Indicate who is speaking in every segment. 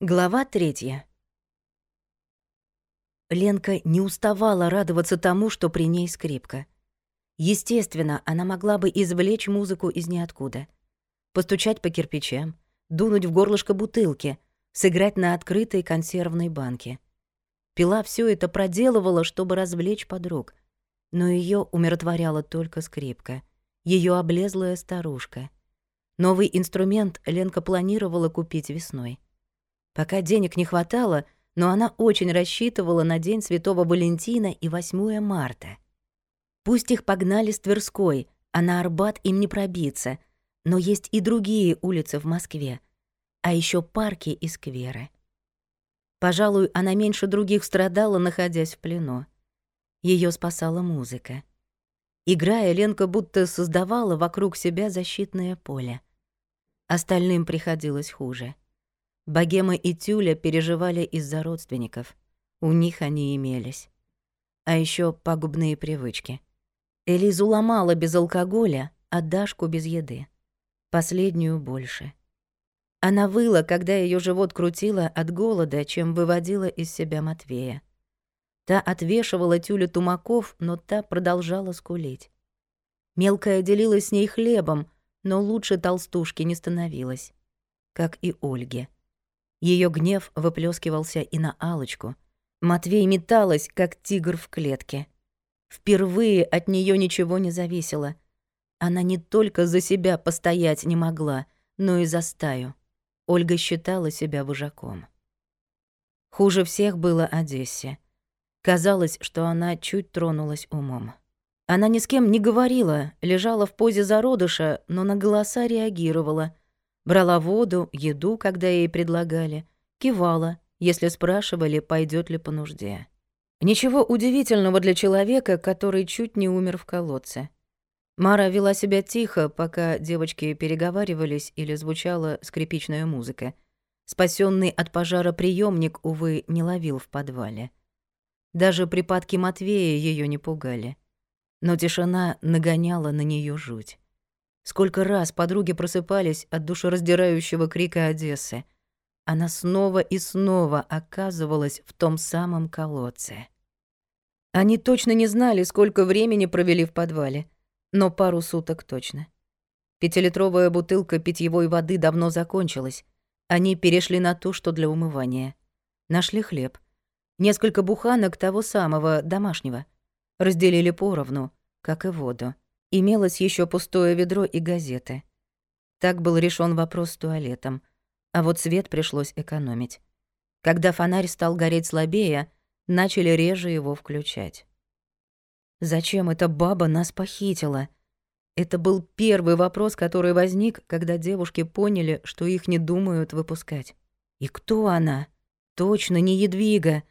Speaker 1: Глава третья. Ленка не уставала радоваться тому, что при ней скрипка. Естественно, она могла бы извлечь музыку из ниоткуда. Постучать по кирпичам, дунуть в горлышко бутылки, сыграть на открытой консервной банке. Пила все это проделывала, чтобы развлечь подруг. Но ее умиротворяла только скрипка, ее облезлая старушка. Новый инструмент Ленка планировала купить весной. Пока денег не хватало, но она очень рассчитывала на День Святого Валентина и 8 марта. Пусть их погнали с Тверской, а на Арбат им не пробиться, но есть и другие улицы в Москве, а еще парки и скверы. Пожалуй, она меньше других страдала, находясь в плену. Ее спасала музыка. Играя, Ленка будто создавала вокруг себя защитное поле. Остальным приходилось хуже. Богема и Тюля переживали из-за родственников. У них они имелись. А еще пагубные привычки. Элизу ломала без алкоголя, а Дашку без еды. Последнюю больше. Она выла, когда ее живот крутило от голода, чем выводила из себя Матвея. Та отвешивала Тюлю тумаков, но та продолжала скулить. Мелкая делилась с ней хлебом, но лучше толстушки не становилась. Как и Ольге. Ее гнев выплескивался и на алочку Матвей металась, как тигр в клетке. Впервые от нее ничего не зависело. Она не только за себя постоять не могла, но и за стаю. Ольга считала себя вожаком. Хуже всех было Одессе. Казалось, что она чуть тронулась умом. Она ни с кем не говорила, лежала в позе зародыша, но на голоса реагировала — Брала воду, еду, когда ей предлагали, кивала, если спрашивали, пойдет ли по нужде. Ничего удивительного для человека, который чуть не умер в колодце. Мара вела себя тихо, пока девочки переговаривались или звучала скрипичная музыка. Спасенный от пожара приемник, увы, не ловил в подвале. Даже припадки Матвея ее не пугали. Но тишина нагоняла на нее жуть. Сколько раз подруги просыпались от душераздирающего крика Одессы. Она снова и снова оказывалась в том самом колодце. Они точно не знали, сколько времени провели в подвале, но пару суток точно. Пятилитровая бутылка питьевой воды давно закончилась. Они перешли на то, что для умывания. Нашли хлеб. Несколько буханок того самого, домашнего. Разделили поровну, как и воду. Имелось еще пустое ведро и газеты. Так был решен вопрос с туалетом. А вот свет пришлось экономить. Когда фонарь стал гореть слабее, начали реже его включать. «Зачем эта баба нас похитила?» Это был первый вопрос, который возник, когда девушки поняли, что их не думают выпускать. И кто она? Точно не Едвига.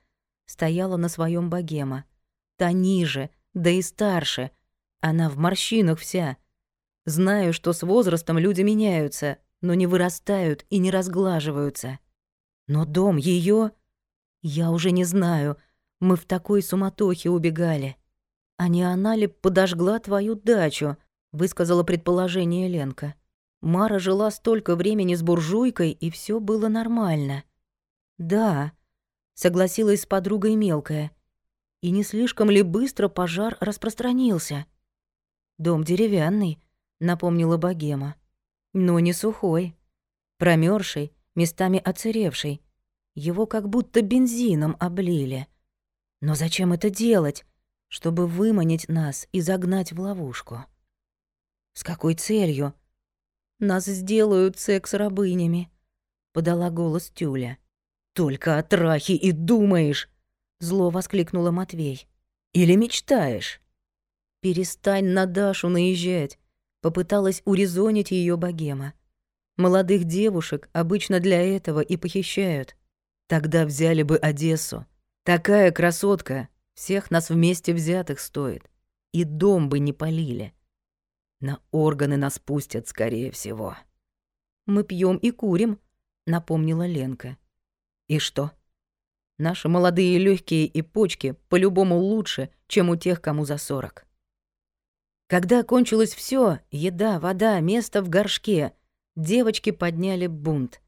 Speaker 1: Стояла на своем богема. Та ниже, да и старше — она в морщинах вся. Знаю, что с возрастом люди меняются, но не вырастают и не разглаживаются. Но дом ее, Я уже не знаю. Мы в такой суматохе убегали. А не она ли подожгла твою дачу? Высказала предположение Ленка. Мара жила столько времени с буржуйкой, и все было нормально. Да, согласилась с подругой мелкая. И не слишком ли быстро пожар распространился? Дом деревянный, напомнила богема. Но не сухой. Промерзший, местами оцеревший. Его как будто бензином облили. Но зачем это делать? Чтобы выманить нас и загнать в ловушку. С какой целью? Нас сделают секс-рабынями, подала голос Тюля. Только о трахе и думаешь, зло воскликнула Матвей. Или мечтаешь? «Перестань на Дашу наезжать», — попыталась урезонить ее богема. «Молодых девушек обычно для этого и похищают. Тогда взяли бы Одессу. Такая красотка, всех нас вместе взятых стоит. И дом бы не полили. На органы нас пустят, скорее всего». «Мы пьем и курим», — напомнила Ленка. «И что?» Наши молодые легкие и почки по-любому лучше, чем у тех, кому за сорок. Когда кончилось все, еда, вода, место в горшке, девочки подняли бунт.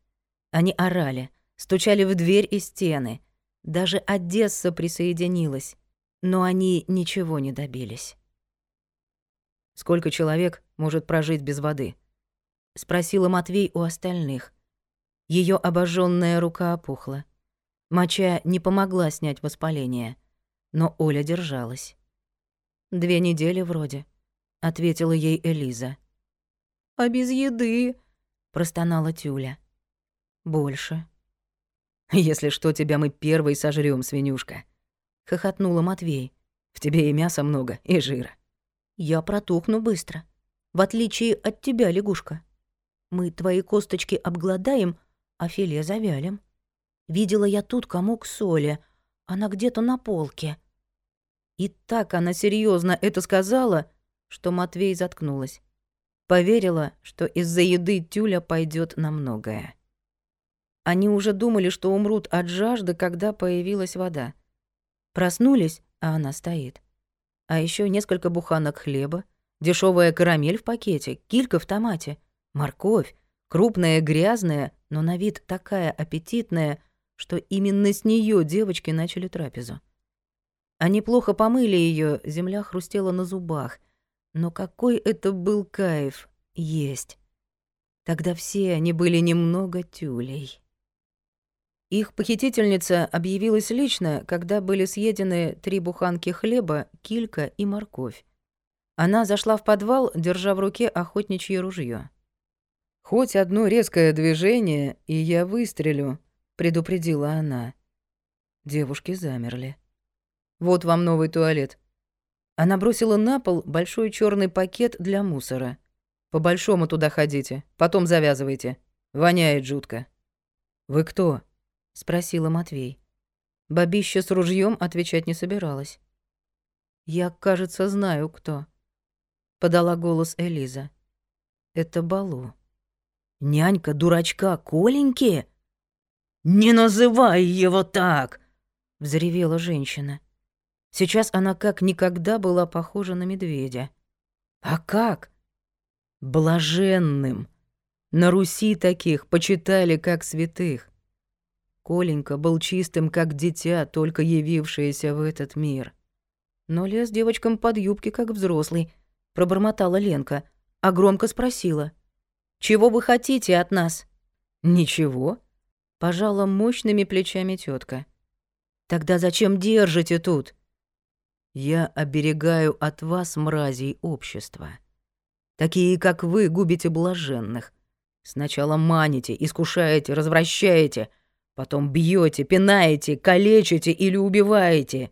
Speaker 1: Они орали, стучали в дверь и стены. Даже Одесса присоединилась, но они ничего не добились.
Speaker 2: «Сколько человек может прожить без воды?»
Speaker 1: — спросила Матвей у остальных. Ее обожженная рука опухла. Моча не помогла снять воспаление, но Оля держалась. «Две недели вроде», — ответила ей Элиза.
Speaker 2: «А без еды?»
Speaker 1: — простонала Тюля. «Больше».
Speaker 2: «Если что, тебя мы первой сожрём, свинюшка», — хохотнула Матвей. «В тебе и мяса много, и жира».
Speaker 1: «Я протухну быстро, в отличие от тебя, лягушка. Мы твои косточки обгладаем, а филе завялим. Видела я тут комок соли, она где-то на полке». И так она серьезно это сказала, что Матвей заткнулась. Поверила, что из-за еды Тюля пойдет на многое. Они уже думали, что умрут от жажды, когда появилась вода. Проснулись, а она стоит. А еще несколько буханок хлеба, дешевая карамель в пакете, килька в томате, морковь, крупная, грязная, но на вид такая аппетитная, что именно с нее девочки начали трапезу. Они плохо помыли ее, земля хрустела на зубах. Но какой это был кайф есть. Тогда все они были немного тюлей. Их похитительница объявилась лично, когда были съедены три буханки хлеба, килька и морковь. Она зашла в подвал, держа в руке охотничье ружье.
Speaker 2: «Хоть одно резкое движение, и я выстрелю», — предупредила она. Девушки замерли. Вот вам новый туалет». Она бросила на пол большой черный пакет для мусора. «По-большому туда ходите, потом завязывайте. Воняет жутко». «Вы кто?» — спросила Матвей. Бабища с ружьем отвечать не собиралась. «Я, кажется, знаю, кто», — подала голос Элиза. «Это Балу».
Speaker 1: «Нянька дурачка Коленьки?» «Не называй его так!» — взревела женщина. Сейчас она как никогда была похожа на медведя. А как? Блаженным. На Руси таких почитали как святых. Коленька был чистым, как дитя, только явившееся в этот мир. Но лез девочкам под юбки, как взрослый, пробормотала Ленка, а громко спросила. «Чего вы хотите от нас?» «Ничего», — пожала мощными плечами тетка. «Тогда зачем держите тут?» Я оберегаю от вас мразей общества. Такие, как вы, губите блаженных. Сначала маните, искушаете, развращаете, потом бьете, пинаете, калечите или убиваете.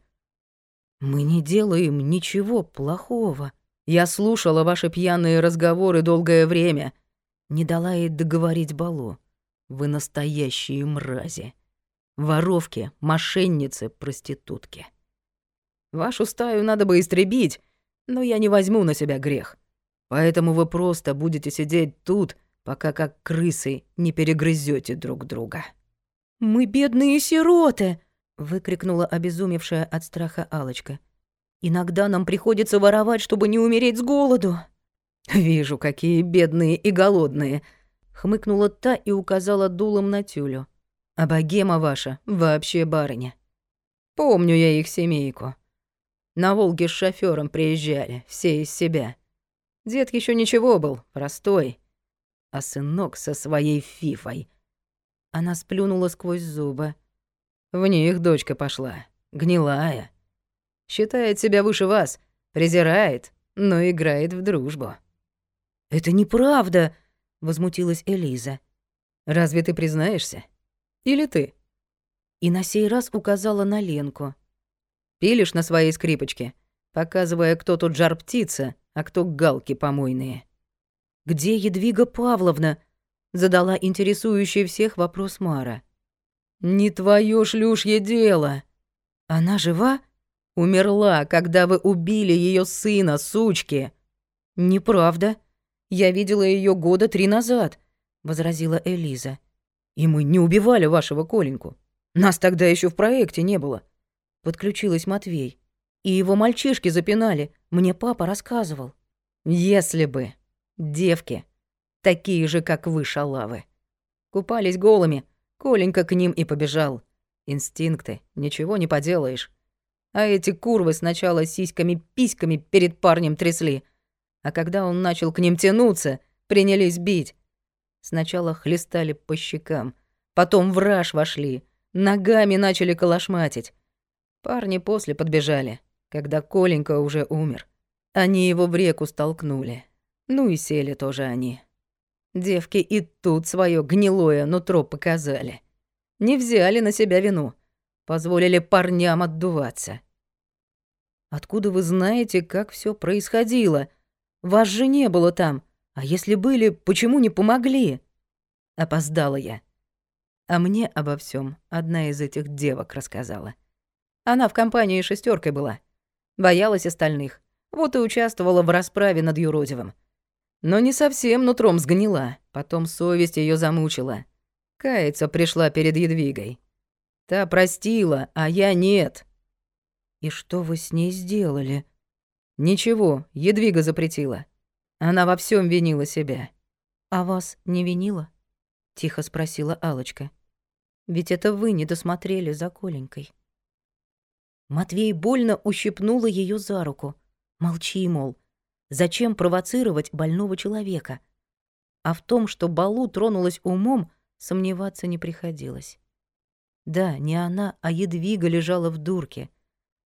Speaker 1: Мы не делаем ничего плохого. Я слушала ваши пьяные разговоры долгое время. Не дала ей договорить Балу. Вы настоящие мрази. Воровки, мошенницы, проститутки. Вашу стаю надо бы истребить, но я не возьму на себя грех. Поэтому вы просто будете сидеть тут, пока как крысы не перегрызете друг друга». «Мы бедные сироты!» — выкрикнула обезумевшая от страха алочка «Иногда нам приходится воровать, чтобы не умереть с голоду».
Speaker 2: «Вижу, какие бедные и голодные!» — хмыкнула та и указала дулом на тюлю. «А богема ваша вообще барыня. Помню я их семейку. На Волге с шофёром приезжали, все из себя. Дед еще ничего был, простой. А сынок со своей фифой. Она сплюнула сквозь зубы. В них дочка пошла, гнилая. Считает себя выше вас, презирает, но играет в дружбу.
Speaker 1: «Это неправда!» — возмутилась Элиза.
Speaker 2: «Разве ты признаешься? Или ты?»
Speaker 1: И на сей раз указала на Ленку.
Speaker 2: Пилишь на своей скрипочке, показывая, кто тут жар-птица, а кто галки помойные.
Speaker 1: «Где Едвига Павловна?» — задала интересующий всех вопрос Мара.
Speaker 2: «Не твоё шлюшье дело!»
Speaker 1: «Она жива?»
Speaker 2: «Умерла, когда вы убили её сына, сучки!»
Speaker 1: «Неправда. Я видела её года три назад», — возразила Элиза.
Speaker 2: «И мы не убивали вашего Коленьку. Нас тогда ещё в проекте не было
Speaker 1: подключилась Матвей. И его мальчишки запинали, мне папа рассказывал.
Speaker 2: Если бы. Девки. Такие же, как вы, шалавы. Купались голыми, Коленька к ним и побежал. Инстинкты, ничего не поделаешь. А эти курвы сначала сиськами-письками перед парнем трясли, а когда он начал к ним тянуться, принялись бить. Сначала хлестали по щекам, потом в раж вошли, ногами начали колошматить. Парни после подбежали, когда Коленька уже умер. Они его в реку столкнули. Ну и сели тоже они. Девки и тут свое гнилое нутро показали. Не взяли на себя вину. Позволили парням отдуваться. Откуда вы знаете, как все происходило? Вас же не было там. А если были, почему не помогли? Опоздала я. А мне обо всем одна из этих девок рассказала. Она в компании шестеркой была. Боялась остальных. Вот и участвовала в расправе над юродивым. Но не совсем нутром сгнила, потом совесть ее замучила. Каяться пришла перед Едвигой. Та простила, а я нет. И что вы с ней сделали? Ничего, Едвига запретила. Она во всем винила себя.
Speaker 1: А вас не винила? Тихо спросила Алочка. Ведь это вы не досмотрели за Коленькой. Матвей больно ущипнула ее за руку. Молчи, мол. Зачем провоцировать больного человека? А в том, что Балу тронулась умом, сомневаться не приходилось. Да, не она, а Едвига лежала в дурке.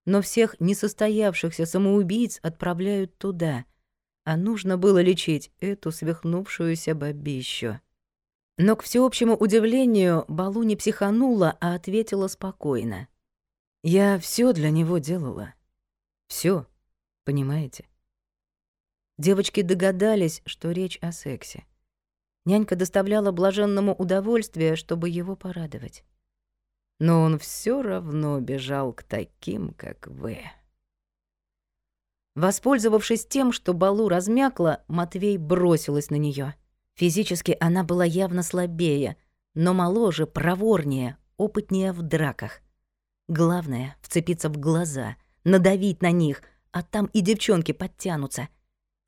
Speaker 1: Но всех несостоявшихся самоубийц отправляют туда, а нужно было лечить эту свихнувшуюся бабищу. Но, к всеобщему удивлению, Балу не психанула, а ответила спокойно. «Я все для него делала. Все, понимаете?» Девочки догадались, что речь о сексе. Нянька доставляла блаженному удовольствие, чтобы его порадовать. Но он все равно бежал к таким, как вы. Воспользовавшись тем, что Балу размякла, Матвей бросилась на нее. Физически она была явно слабее, но моложе, проворнее, опытнее в драках. Главное — вцепиться в глаза, надавить на них, а там и девчонки подтянутся —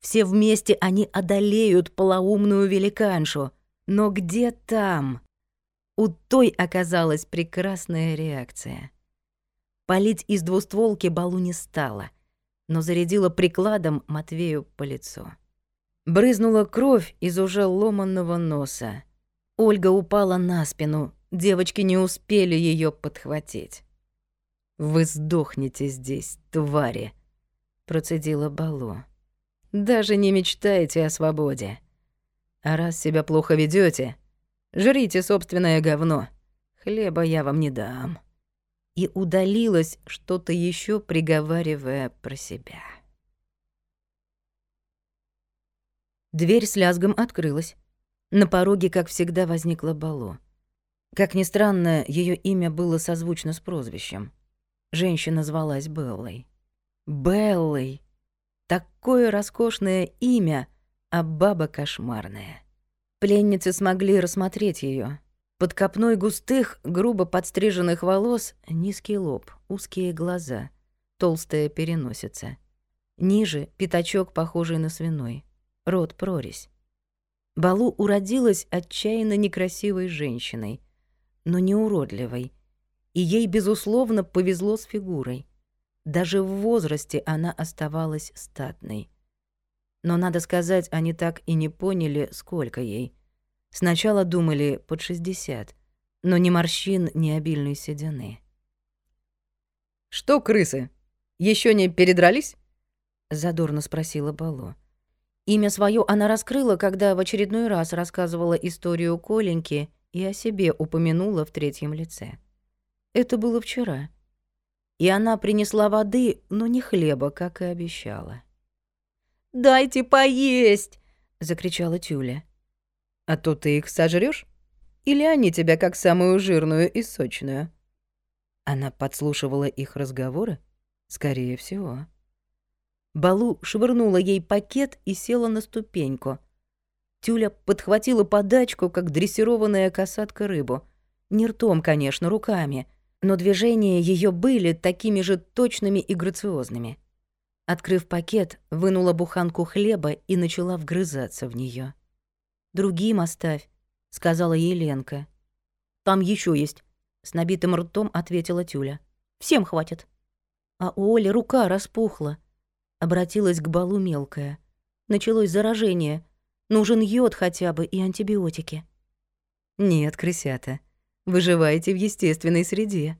Speaker 1: все вместе они одолеют полоумную великаншу. Но где там? У той оказалась прекрасная реакция. Полить из двустволки Балу не стала, но зарядила прикладом Матвею по лицу. Брызнула кровь из уже ломанного носа. Ольга упала на спину, девочки не успели ее подхватить. «Вы сдохнете здесь, твари!» — процедила Балу. Даже не мечтайте о свободе. А раз себя плохо ведете, жрите собственное говно. Хлеба я вам не дам. И удалилась, что-то еще приговаривая про себя. Дверь с лязгом открылась. На пороге, как всегда, возникла Бало. Как ни странно, ее имя было созвучно с прозвищем. Женщина звалась Беллой. Беллой! Такое роскошное имя, а баба кошмарная. Пленницы смогли рассмотреть ее. Под копной густых, грубо подстриженных волос низкий лоб, узкие глаза, толстая переносица. Ниже — пятачок, похожий на свиной. Рот прорезь. Балу уродилась отчаянно некрасивой женщиной, но не уродливой. И ей, безусловно, повезло с фигурой. Даже в возрасте она оставалась статной. Но, надо сказать, они так и не поняли, сколько ей. Сначала думали под 60, но ни морщин, ни обильной седины. «Что, крысы, еще не передрались?» — задорно спросила Бало. Имя свое она раскрыла, когда в очередной раз рассказывала историю Коленьки и о себе упомянула в третьем лице. Это было вчера — и она принесла воды, но не хлеба, как и обещала. «Дайте поесть!» — закричала Тюля. «А то ты их сожрёшь? Или они тебя как самую жирную и сочную?» Она подслушивала их разговоры? Скорее всего. Балу швырнула ей пакет и села на ступеньку. Тюля подхватила подачку, как дрессированная касатка рыбу. Не ртом, конечно, руками — но движения ее были такими же точными и грациозными. Открыв пакет, вынула буханку хлеба и начала вгрызаться в нее. «Другим оставь», — сказала Еленка. Там еще есть, с набитым ртом ответила Тюля. Всем хватит. А у Оли рука распухла. Обратилась к балу мелкая. Началось заражение. Нужен йод хотя бы и антибиотики.
Speaker 2: Нет, крысята, выживаете в естественной среде.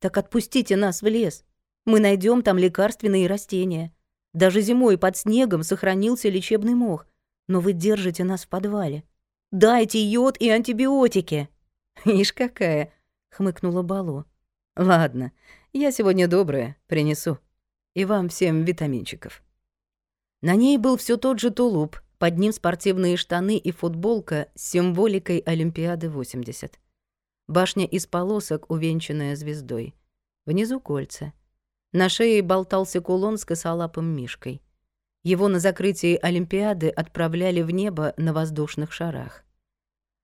Speaker 1: Так отпустите нас в лес. Мы найдем там лекарственные растения. Даже зимой под снегом сохранился лечебный мох. Но вы держите нас в подвале. Дайте йод и антибиотики.
Speaker 2: Ишь какая, хмыкнула Балу. Ладно, я сегодня добрая, принесу. И вам всем витаминчиков.
Speaker 1: На ней был все тот же тулуп, под ним спортивные штаны и футболка с символикой Олимпиады 80. Башня из полосок, увенчанная звездой. Внизу кольца. На шее болтался кулон с косолапым мишкой. Его на закрытии Олимпиады отправляли в небо на воздушных шарах.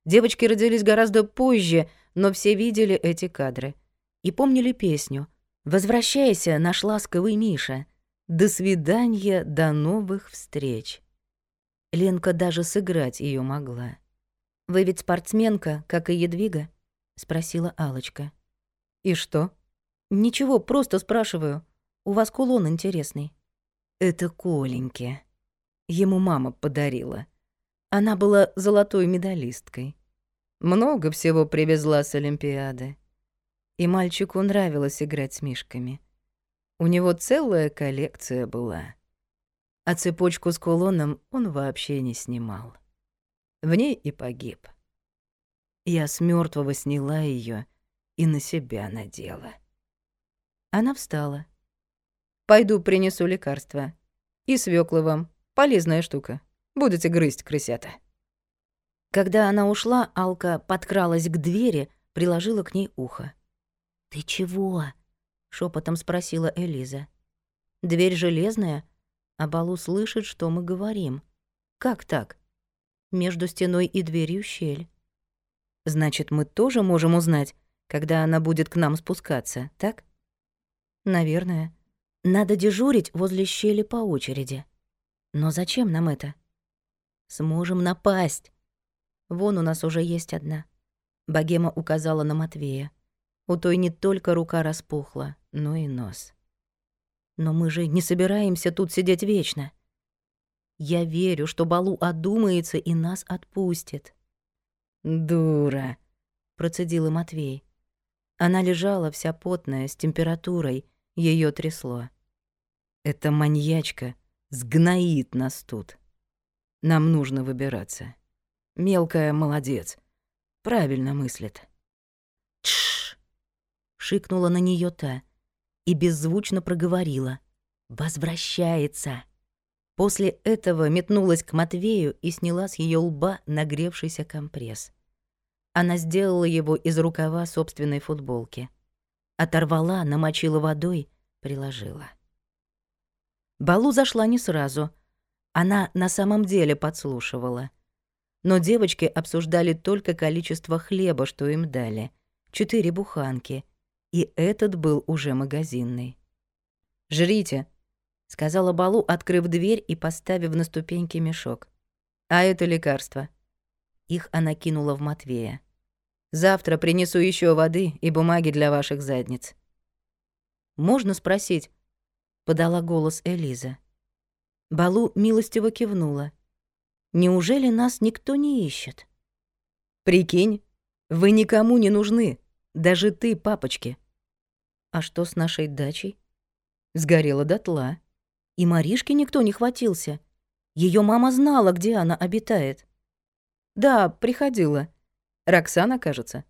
Speaker 1: Девочки родились гораздо позже, но все видели эти кадры. И помнили песню «Возвращайся, наш ласковый Миша. До свидания, до новых встреч». Ленка даже сыграть ее могла. «Вы ведь спортсменка, как и Едвига?» — спросила алочка
Speaker 2: «И что?»
Speaker 1: «Ничего, просто спрашиваю. У вас кулон интересный».
Speaker 2: «Это Коленьке. Ему мама подарила. Она была золотой медалисткой. Много всего привезла с Олимпиады. И мальчику нравилось играть с мишками. У него целая коллекция была. А цепочку с кулоном он вообще не снимал. В ней и погиб. Я с мертвого сняла ее и на себя надела. Она встала. «Пойду принесу лекарства. И свеклы вам. Полезная штука. Будете грызть, крысята».
Speaker 1: Когда она ушла, Алка подкралась к двери, приложила к ней ухо. «Ты чего?» — шепотом спросила Элиза. «Дверь железная, а Балу слышит, что мы говорим. Как так? Между стеной и дверью щель.
Speaker 2: Значит, мы тоже можем узнать, когда она будет к нам спускаться, так?
Speaker 1: Наверное. Надо дежурить возле щели по очереди. Но зачем нам это? Сможем напасть. Вон у нас уже есть одна. Богема указала на Матвея. У той не только рука распухла, но и нос. Но мы же не собираемся тут сидеть вечно. Я верю, что Балу одумается и нас отпустит.
Speaker 2: «Дура», —
Speaker 1: процедила Матвей. Она лежала вся потная, с температурой, ее трясло.
Speaker 2: «Эта маньячка сгноит нас тут. Нам нужно выбираться. Мелкая молодец. Правильно мыслит».
Speaker 1: «Тш!» — шикнула на нее та и беззвучно проговорила. «Возвращается!» После этого метнулась к Матвею и сняла с ее лба нагревшийся компресс. Она сделала его из рукава собственной футболки. Оторвала, намочила водой, приложила. Балу зашла не сразу. Она на самом деле подслушивала. Но девочки обсуждали только количество хлеба, что им дали. Четыре буханки. И этот был уже магазинный. «Жрите», сказала Балу, открыв дверь и поставив на ступеньки мешок. А это лекарство. Их она кинула в Матвея. Завтра принесу еще воды и бумаги для ваших задниц. Можно спросить? подала голос Элиза. Балу милостиво кивнула. Неужели нас никто не ищет? Прикинь, вы никому не нужны, даже ты, папочки. А что с нашей дачей? Сгорела дотла. И Маришки никто не хватился. Ее мама знала, где она обитает. Да, приходила. Роксана, кажется.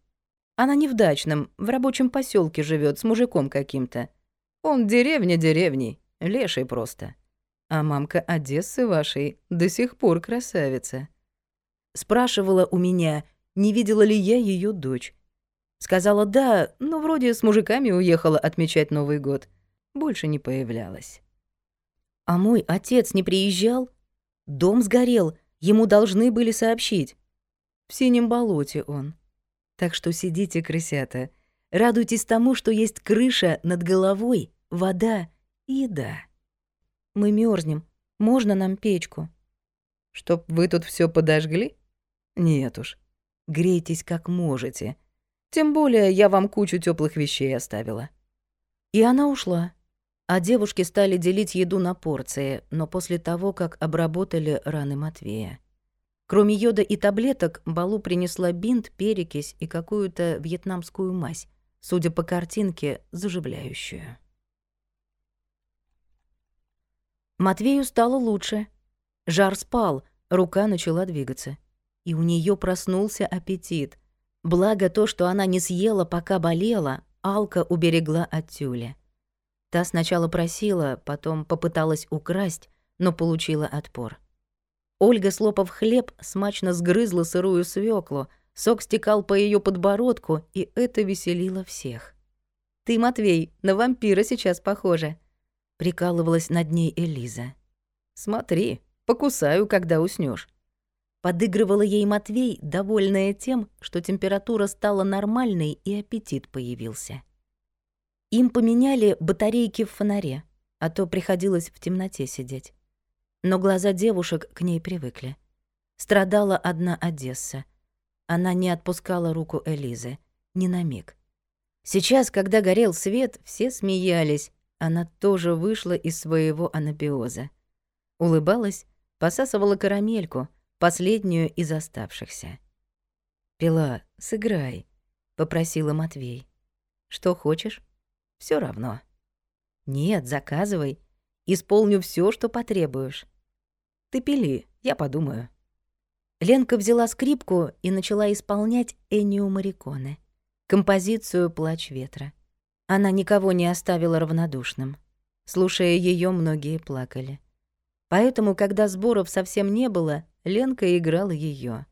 Speaker 1: Она не в дачном, в рабочем поселке живет с мужиком каким-то. Он деревня деревней, леший просто. А мамка Одессы вашей до сих пор красавица. Спрашивала у меня, не видела ли я ее дочь. Сказала «да», но вроде с мужиками уехала отмечать Новый год. Больше не появлялась. А мой отец не приезжал? Дом сгорел, ему должны были сообщить. В синем болоте он. Так что сидите, крысята, радуйтесь тому, что есть крыша над головой, вода и еда. Мы мерзнем, можно нам печку? Чтоб вы тут все подожгли? Нет уж, грейтесь как можете.
Speaker 2: Тем более я вам кучу теплых вещей оставила». И она ушла. А девушки стали делить еду на порции, но после того, как обработали раны Матвея. Кроме йода и таблеток, Балу принесла бинт, перекись и какую-то вьетнамскую мазь, судя по картинке, заживляющую. Матвею стало лучше. Жар спал, рука начала двигаться. И у нее проснулся аппетит. Благо то, что она не съела, пока болела, Алка уберегла от тюля. Та сначала просила, потом попыталась украсть, но получила отпор. Ольга, слопав хлеб, смачно сгрызла сырую свеклу, сок стекал по ее подбородку, и это веселило всех. «Ты, Матвей, на вампира сейчас похожа», — прикалывалась над ней Элиза. «Смотри, покусаю, когда уснешь. Подыгрывала ей Матвей, довольная тем, что температура стала нормальной и аппетит появился. Им поменяли батарейки в фонаре, а то приходилось в темноте сидеть. Но глаза девушек к ней привыкли. Страдала одна Одесса. Она не отпускала руку Элизы, ни на миг. Сейчас, когда горел свет, все смеялись. Она тоже вышла из своего анабиоза. Улыбалась, посасывала карамельку — последнюю из оставшихся. «Пила, сыграй», — попросила Матвей. «Что хочешь? Все равно». «Нет, заказывай. Исполню все, что потребуешь». «Ты пили, я подумаю». Ленка взяла скрипку и начала исполнять Эннио Мариконе, композицию «Плач ветра». Она никого не оставила равнодушным. Слушая ее, многие плакали. Поэтому, когда сборов совсем не было, Ленка играла ее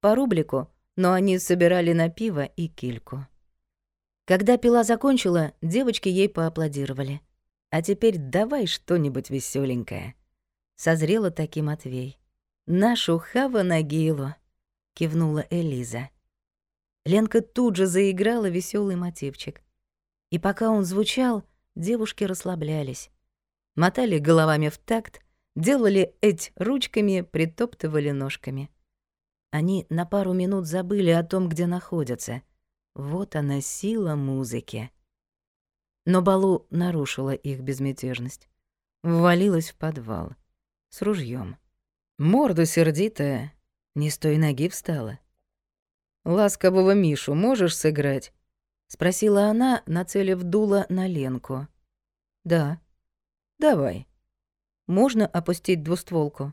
Speaker 2: По рублику, но они собирали на пиво и кильку. Когда пила закончила, девочки ей поаплодировали. «А теперь давай что-нибудь веселенькое. Созрела таки Матвей. «Нашу Хава Нагилу», — кивнула Элиза. Ленка тут же заиграла веселый мотивчик. И пока он звучал, девушки расслаблялись. Мотали головами в такт, делали эть ручками, притоптывали ножками. Они на пару минут забыли о том, где находятся. Вот она сила музыки. Но Балу нарушила их безмятежность. Ввалилась в подвал. С ружьем. Морда сердитая, не с той ноги встала. «Ласкового Мишу можешь сыграть?» — спросила она, нацелив дуло на Ленку. «Да». «Давай». Можно опустить двустволку?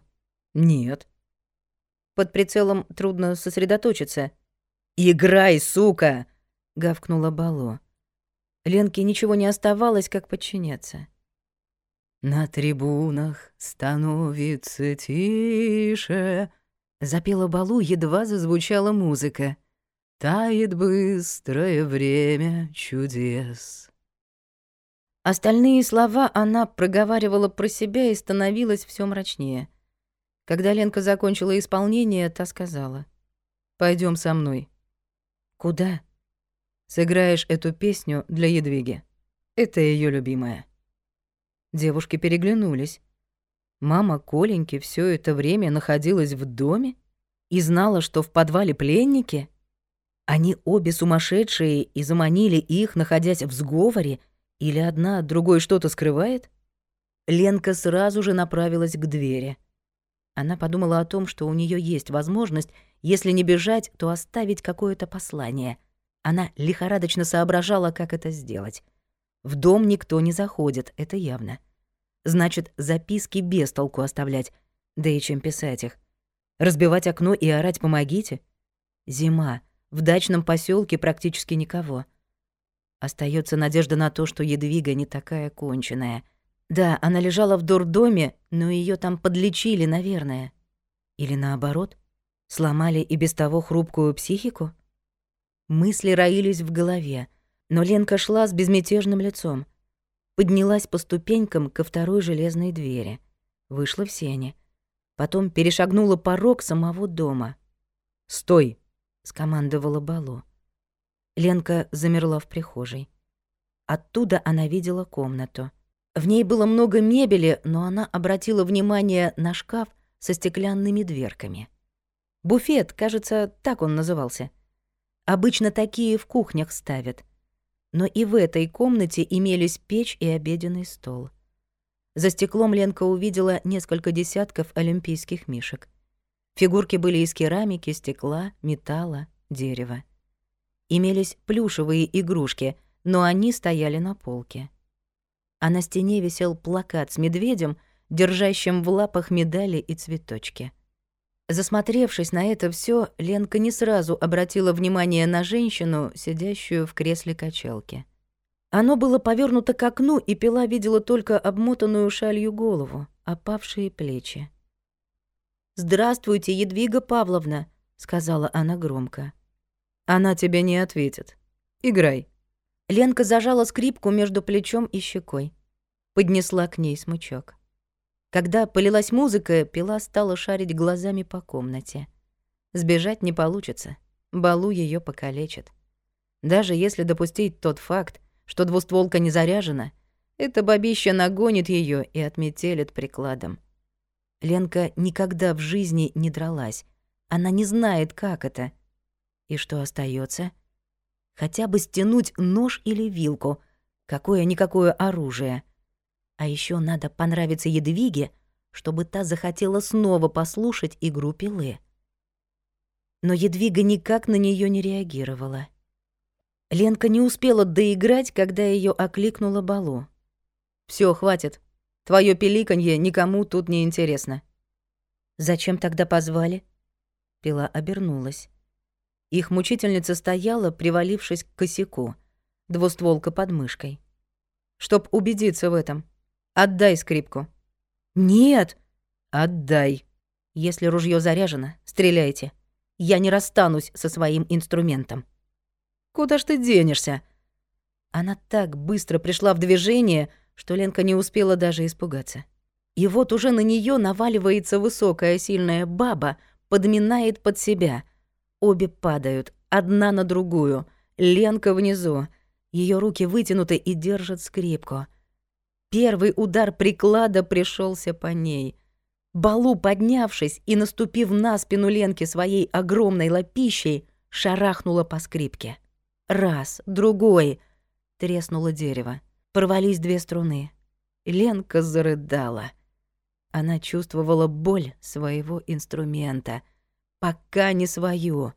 Speaker 2: Нет. Под прицелом трудно сосредоточиться. «Играй, сука!» — гавкнула Бало. Ленке ничего не оставалось, как подчиняться. «На трибунах становится тише», — запела Балу, едва зазвучала музыка. «Тает быстрое время чудес». Остальные слова она проговаривала про себя и становилась все мрачнее. Когда Ленка закончила исполнение, та сказала. Пойдем со мной». «Куда?» «Сыграешь эту песню для Едвиги. Это ее любимая». Девушки переглянулись. Мама Коленьки все это время находилась в доме и знала, что в подвале пленники. Они обе сумасшедшие и заманили их, находясь в сговоре, или одна от другой что-то скрывает? Ленка сразу же направилась к двери. Она подумала о том, что у нее есть возможность, если не бежать, то оставить какое-то послание. Она лихорадочно соображала, как это сделать. В дом никто не заходит, это явно. Значит, записки без толку оставлять, да и чем писать их. Разбивать окно и орать «помогите»? Зима, в дачном поселке практически никого. Остается надежда на то, что Едвига не такая конченая. Да, она лежала в дурдоме, но ее там подлечили, наверное. Или наоборот, сломали и без того хрупкую психику? Мысли роились в голове, но Ленка шла с безмятежным лицом. Поднялась по ступенькам ко второй железной двери. Вышла в сене. Потом перешагнула порог самого дома. «Стой!» — скомандовала Балу. Ленка замерла в прихожей. Оттуда она видела комнату. В ней было много мебели, но она обратила внимание на шкаф со стеклянными дверками. Буфет, кажется, так он назывался.
Speaker 1: Обычно такие в кухнях ставят. Но и в этой комнате имелись печь и обеденный стол. За стеклом Ленка увидела несколько десятков олимпийских мишек. Фигурки были из керамики, стекла, металла, дерева. Имелись плюшевые игрушки, но они стояли на полке. А на стене висел плакат с медведем, держащим в лапах медали и цветочки. Засмотревшись на это все, Ленка не сразу обратила внимание на женщину, сидящую в кресле качалки. Оно было повернуто к окну, и пила видела только обмотанную шалью голову, опавшие плечи. «Здравствуйте, Едвига Павловна», — сказала она громко.
Speaker 2: «Она тебе не ответит. Играй».
Speaker 1: Ленка зажала скрипку между плечом и щекой. Поднесла к ней смычок. Когда полилась музыка, пила стала шарить глазами по комнате. Сбежать не получится. Балу ее покалечит. Даже если допустить тот факт, что двустволка не заряжена, это бабища нагонит ее и отметелит прикладом. Ленка никогда в жизни не дралась. Она не знает, как это. И что остается? Хотя бы стянуть нож или вилку. Какое-никакое оружие — а еще надо понравиться Едвиге, чтобы та захотела снова послушать игру пилы. Но Едвига никак на нее не реагировала. Ленка не успела доиграть, когда ее окликнула Балу. Все, хватит. Твое пиликанье никому тут не интересно. Зачем тогда позвали? Пила обернулась. Их мучительница стояла, привалившись к косяку, двустволка под мышкой. Чтоб убедиться в этом — Отдай скрипку.
Speaker 2: Нет.
Speaker 1: Отдай. Если ружье заряжено, стреляйте. Я не расстанусь со своим инструментом.
Speaker 2: Куда ж ты денешься?
Speaker 1: Она так быстро пришла в движение, что Ленка не успела даже испугаться. И вот уже на нее наваливается высокая сильная баба, подминает под себя. Обе падают, одна на другую. Ленка внизу. Ее руки вытянуты и держат скрипку. Первый удар приклада пришелся по ней. Балу, поднявшись и наступив на спину Ленки своей огромной лапищей, шарахнула по скрипке. Раз, другой. Треснуло дерево. Порвались две струны. Ленка зарыдала. Она чувствовала боль своего инструмента, пока не свою.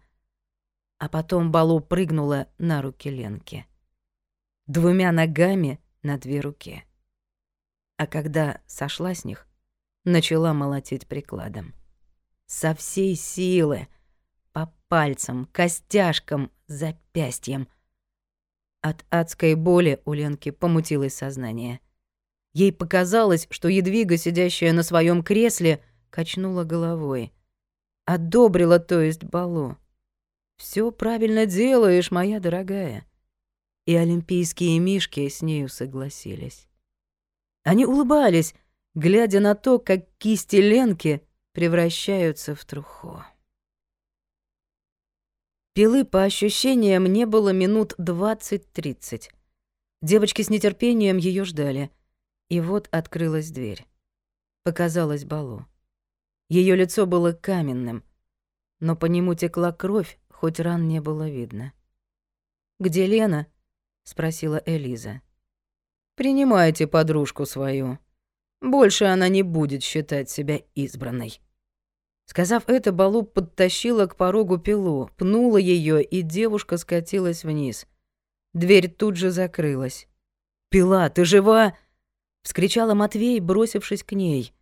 Speaker 1: А потом Балу прыгнула на руки Ленки. Двумя ногами на две руки а когда сошла с них, начала молотить прикладом. Со всей силы, по пальцам, костяшкам, запястьям. От адской боли у Ленки помутилось сознание. Ей показалось, что Едвига, сидящая на своем кресле, качнула головой. Одобрила, то есть, Балу. Все правильно делаешь, моя дорогая». И олимпийские мишки с нею согласились. Они улыбались, глядя на то, как кисти Ленки превращаются в труху. Пилы, по ощущениям, не было минут двадцать-тридцать. Девочки с нетерпением ее ждали. И вот открылась дверь. Показалась Балу. Ее лицо было каменным, но по нему текла кровь, хоть ран не было видно. «Где Лена?» — спросила Элиза. Принимайте подружку свою. Больше она не будет считать себя избранной». Сказав это, Балу подтащила к порогу пилу, пнула ее, и девушка скатилась вниз. Дверь тут же закрылась. «Пила, ты жива?» — вскричала Матвей, бросившись к ней.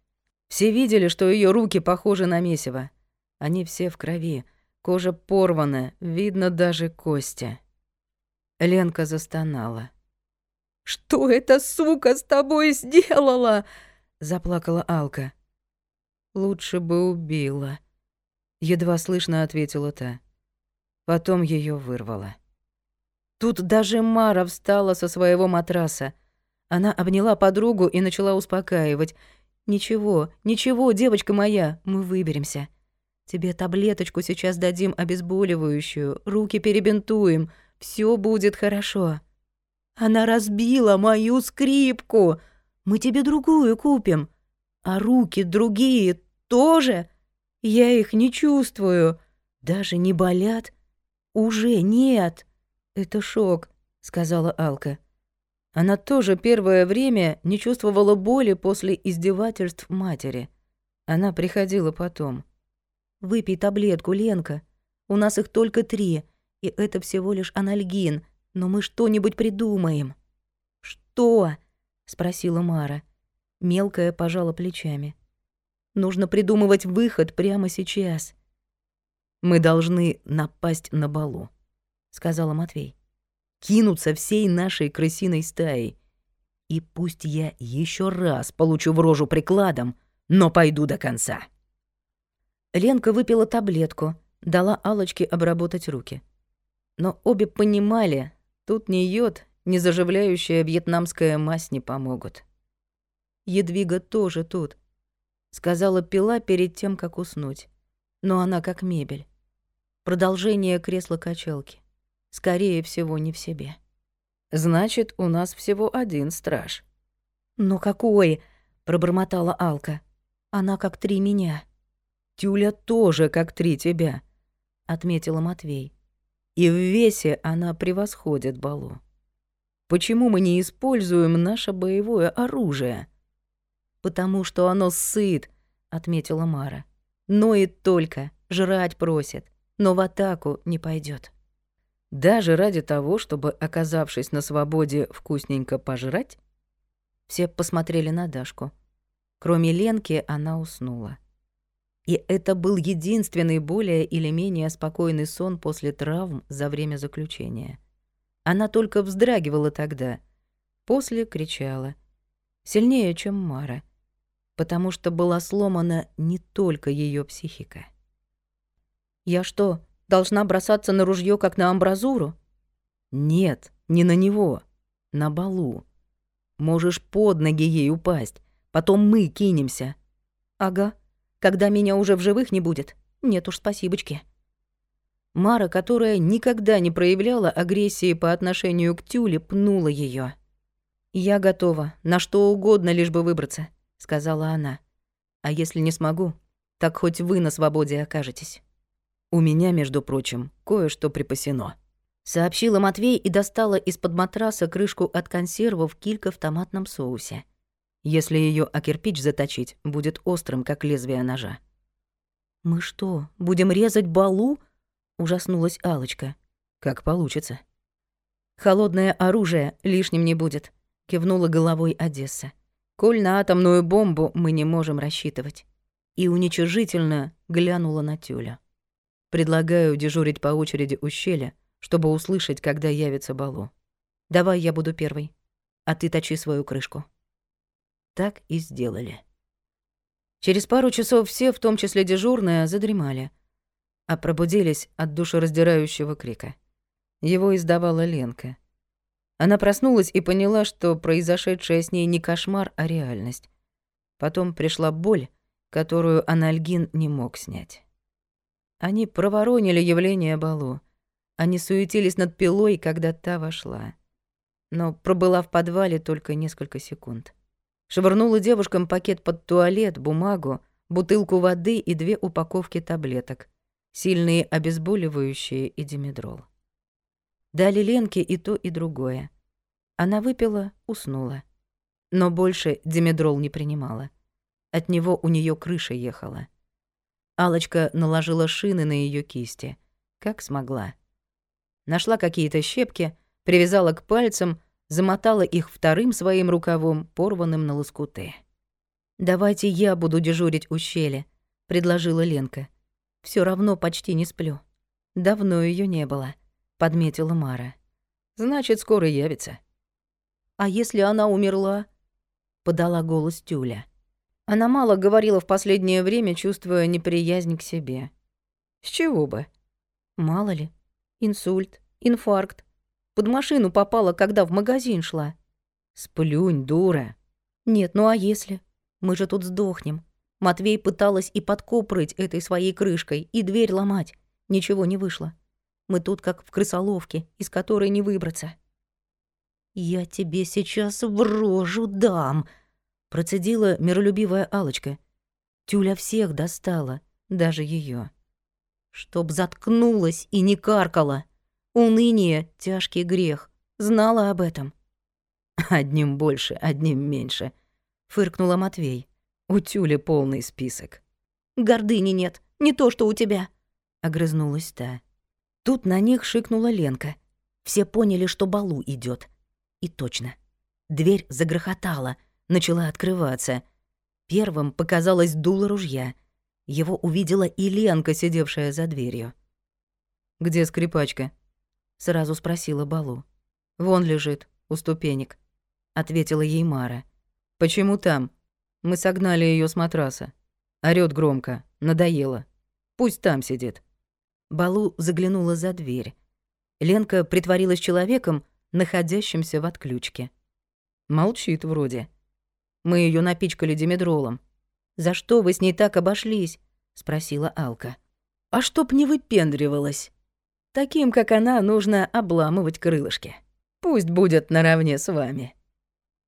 Speaker 1: Все видели, что ее руки похожи на месиво. Они все в крови, кожа порвана, видно даже кости. Ленка застонала.
Speaker 2: «Что эта сука с тобой сделала?» — заплакала Алка.
Speaker 1: «Лучше бы убила», — едва слышно ответила та. Потом ее вырвало. Тут даже Мара встала со своего матраса. Она обняла подругу и начала успокаивать. «Ничего, ничего, девочка моя, мы выберемся. Тебе таблеточку сейчас дадим обезболивающую, руки перебинтуем, все будет хорошо». Она разбила мою скрипку. Мы тебе другую купим. А руки другие тоже? Я их не чувствую. Даже не болят. Уже нет.
Speaker 2: Это шок, сказала Алка. Она тоже первое время не чувствовала боли после издевательств матери. Она приходила потом.
Speaker 1: Выпей таблетку, Ленка. У нас их только три, и это всего лишь анальгин, но мы что-нибудь придумаем. Что? спросила Мара. Мелкая пожала плечами. Нужно придумывать выход прямо сейчас.
Speaker 2: Мы должны напасть на балу, сказала Матвей. Кинуться всей нашей крысиной стаей. И пусть я еще раз получу в рожу прикладом, но пойду до конца.
Speaker 1: Ленка выпила таблетку, дала алочке обработать руки. Но обе понимали, тут ни йод, ни заживляющая вьетнамская мазь не помогут. Едвига тоже тут, сказала пила перед тем, как уснуть. Но она как мебель. Продолжение кресла-качалки. Скорее всего, не в себе.
Speaker 2: Значит, у нас всего один страж.
Speaker 1: Но какой? пробормотала Алка. Она как три меня.
Speaker 2: Тюля тоже как три тебя, отметила Матвей. И в весе она превосходит Балу. Почему мы не используем наше боевое оружие?
Speaker 1: Потому что оно сыт, отметила Мара. Но и только, жрать просит, но в атаку не пойдет.
Speaker 2: Даже ради того, чтобы, оказавшись на свободе, вкусненько пожрать?
Speaker 1: Все посмотрели на Дашку. Кроме Ленки, она уснула. И это был единственный более или менее спокойный сон после травм за время заключения. Она только вздрагивала тогда, после кричала. Сильнее, чем Мара, потому что была сломана не только ее психика. «Я что, должна бросаться на ружье, как на амбразуру?»
Speaker 2: «Нет, не на него, на балу. Можешь под ноги ей упасть, потом мы кинемся».
Speaker 1: «Ага», когда меня уже в живых не будет. Нет уж, спасибочки.
Speaker 2: Мара, которая никогда не проявляла агрессии по отношению к Тюле, пнула ее.
Speaker 1: «Я готова, на что угодно, лишь бы выбраться», — сказала она. «А если не смогу, так хоть вы на свободе окажетесь».
Speaker 2: «У меня, между прочим, кое-что припасено», —
Speaker 1: сообщила Матвей и достала из-под матраса крышку от консервов килька в томатном соусе.
Speaker 2: Если ее о кирпич заточить, будет острым, как лезвие ножа.
Speaker 1: «Мы что, будем резать балу?» — ужаснулась алочка
Speaker 2: «Как получится».
Speaker 1: «Холодное оружие лишним не будет», — кивнула головой Одесса. «Коль на атомную бомбу мы не можем рассчитывать». И уничижительно глянула на Тюля.
Speaker 2: «Предлагаю дежурить по очереди у щели, чтобы услышать, когда явится балу.
Speaker 1: Давай я буду первой, а ты точи свою крышку». Так и сделали. Через пару часов все, в том числе дежурная, задремали, а пробудились от душераздирающего крика. Его издавала Ленка. Она проснулась и поняла, что произошедшее с ней не кошмар, а реальность. Потом пришла боль, которую анальгин не мог снять. Они проворонили явление Балу. Они суетились над пилой, когда та вошла. Но пробыла в подвале только несколько секунд. Швырнула девушкам пакет под туалет, бумагу, бутылку воды и две упаковки таблеток. Сильные обезболивающие и димедрол. Дали Ленке и то, и другое. Она выпила, уснула. Но больше димедрол не принимала. От него у нее крыша ехала. алочка наложила шины на ее кисти, как смогла. Нашла какие-то щепки, привязала к пальцам, замотала их вторым своим рукавом, порванным на лоскуты. «Давайте я буду дежурить у щели», — предложила Ленка. Все равно почти не сплю. Давно ее не было», — подметила Мара.
Speaker 2: «Значит, скоро явится».
Speaker 1: «А если она умерла?» — подала голос Тюля. Она мало говорила в последнее время, чувствуя неприязнь к себе. «С чего бы?» «Мало ли. Инсульт, инфаркт, под машину попала, когда в магазин шла.
Speaker 2: Сплюнь, дура.
Speaker 1: Нет, ну а если? Мы же тут сдохнем. Матвей пыталась и подкопрыть этой своей крышкой, и дверь ломать. Ничего не вышло. Мы тут как в крысоловке, из которой не выбраться. «Я тебе сейчас в рожу дам!» Процедила миролюбивая алочка Тюля всех достала, даже ее. Чтоб заткнулась и не каркала. Уныние — тяжкий грех. Знала об этом.
Speaker 2: «Одним больше, одним меньше», — фыркнула Матвей. «У Тюли полный список».
Speaker 1: «Гордыни нет, не то, что у тебя», —
Speaker 2: огрызнулась та.
Speaker 1: Тут на них шикнула Ленка. Все поняли, что Балу идет. И точно. Дверь загрохотала, начала открываться. Первым показалось дуло ружья. Его увидела и Ленка, сидевшая за дверью.
Speaker 2: «Где скрипачка?» — сразу спросила Балу. «Вон лежит, у ступенек», — ответила ей Мара. «Почему там? Мы согнали ее с матраса. Орёт громко, надоело. Пусть там сидит».
Speaker 1: Балу заглянула за дверь. Ленка притворилась человеком, находящимся в отключке.
Speaker 2: Молчит вроде. Мы ее напичкали димедролом.
Speaker 1: «За что вы с ней так обошлись?» — спросила Алка.
Speaker 2: «А чтоб не выпендривалась. Таким, как она, нужно обламывать крылышки. Пусть будет наравне с вами.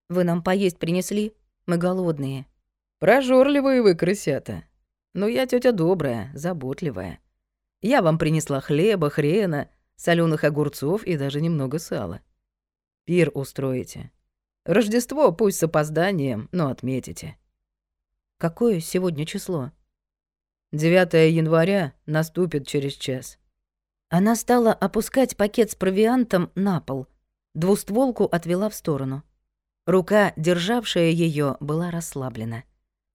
Speaker 1: Вы нам поесть принесли? Мы голодные.
Speaker 2: Прожорливые вы, крысята. Но я тетя добрая, заботливая. Я вам принесла хлеба, хрена, соленых огурцов и даже немного сала. Пир устроите. Рождество пусть с опозданием, но отметите.
Speaker 1: Какое сегодня число?
Speaker 2: 9 января наступит через час.
Speaker 1: Она стала опускать пакет с провиантом на пол. Двустволку отвела в сторону. Рука, державшая ее, была расслаблена.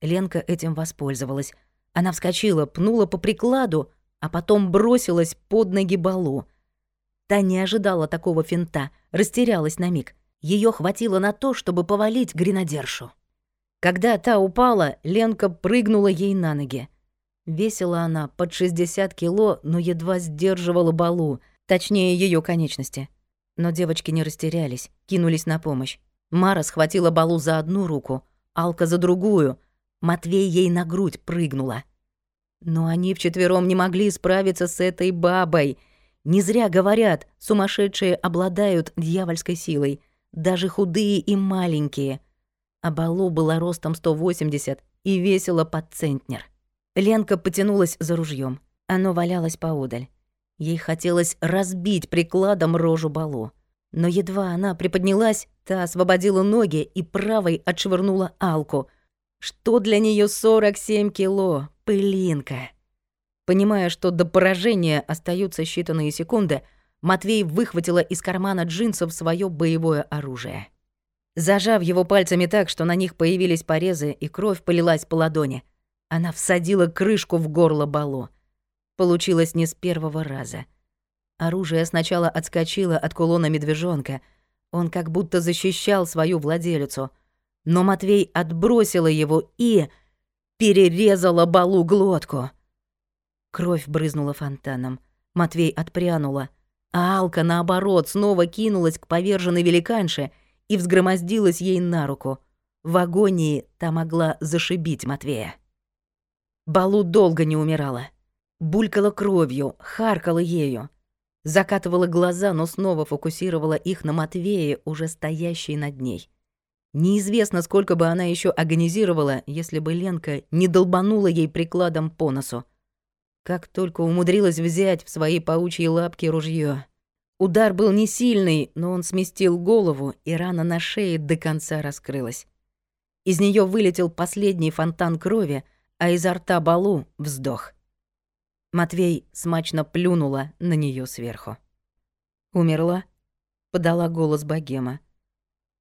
Speaker 1: Ленка этим воспользовалась. Она вскочила, пнула по прикладу, а потом бросилась под ноги Балу. Та не ожидала такого финта, растерялась на миг. Ее хватило на то, чтобы повалить гренадершу. Когда та упала, Ленка прыгнула ей на ноги. Весила она под 60 кило, но едва сдерживала балу, точнее ее конечности. Но девочки не растерялись, кинулись на помощь. Мара схватила балу за одну руку, Алка за другую. Матвей ей на грудь прыгнула. Но они вчетвером не могли справиться с этой бабой. Не зря говорят, сумасшедшие обладают дьявольской силой, даже худые и маленькие. А Балу была ростом 180 и весила под центнер. Ленка потянулась за ружьем. Оно валялось поодаль. Ей хотелось разбить прикладом рожу Балу. Но едва она приподнялась, та освободила ноги и правой отшвырнула Алку. Что для нее 47 кило? Пылинка. Понимая, что до поражения остаются считанные секунды, Матвей выхватила из кармана джинсов свое боевое оружие. Зажав его пальцами так, что на них появились порезы и кровь полилась по ладони, она всадила крышку в горло Бало. Получилось не с первого раза. Оружие сначала отскочило от кулона медвежонка. Он как будто защищал свою владелицу. Но Матвей отбросила его и... перерезала Балу глотку. Кровь брызнула фонтаном. Матвей отпрянула. А Алка, наоборот, снова кинулась к поверженной великанше и взгромоздилась ей на руку. В агонии та могла зашибить Матвея. Балу долго не умирала. Булькала кровью, харкала ею. Закатывала глаза, но снова фокусировала их на Матвее, уже стоящей над ней. Неизвестно, сколько бы она еще агонизировала, если бы Ленка не долбанула ей прикладом по носу. Как только умудрилась взять в свои паучьи лапки ружье. Удар был не сильный, но он сместил голову, и рана на шее до конца раскрылась. Из нее вылетел последний фонтан крови, а изо рта Балу — вздох. Матвей смачно плюнула на нее сверху. «Умерла?» — подала голос богема.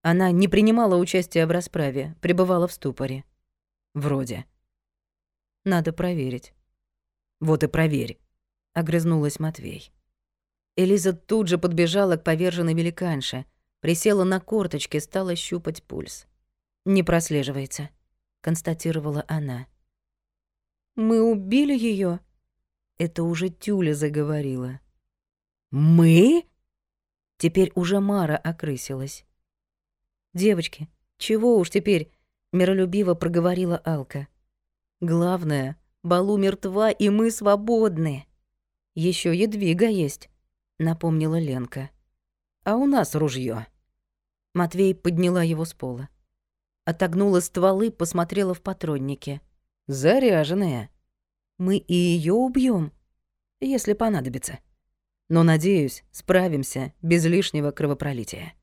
Speaker 1: Она не принимала участия в расправе, пребывала в ступоре. «Вроде». «Надо проверить». «Вот и проверь», — огрызнулась Матвей. Элиза тут же подбежала к поверженной великанше, присела на корточки, стала щупать пульс. «Не прослеживается», — констатировала она. Мы убили ее. Это уже Тюля заговорила. Мы? Теперь уже Мара окрысилась. Девочки, чего уж теперь, миролюбиво проговорила Алка. Главное, Балу мертва, и мы свободны. Еще едвига есть, напомнила Ленка. А у нас ружье. Матвей подняла его с пола. Отогнула стволы, посмотрела в патроннике. Заряженная. Мы и ее убьем.
Speaker 2: если понадобится. Но, надеюсь, справимся без лишнего кровопролития.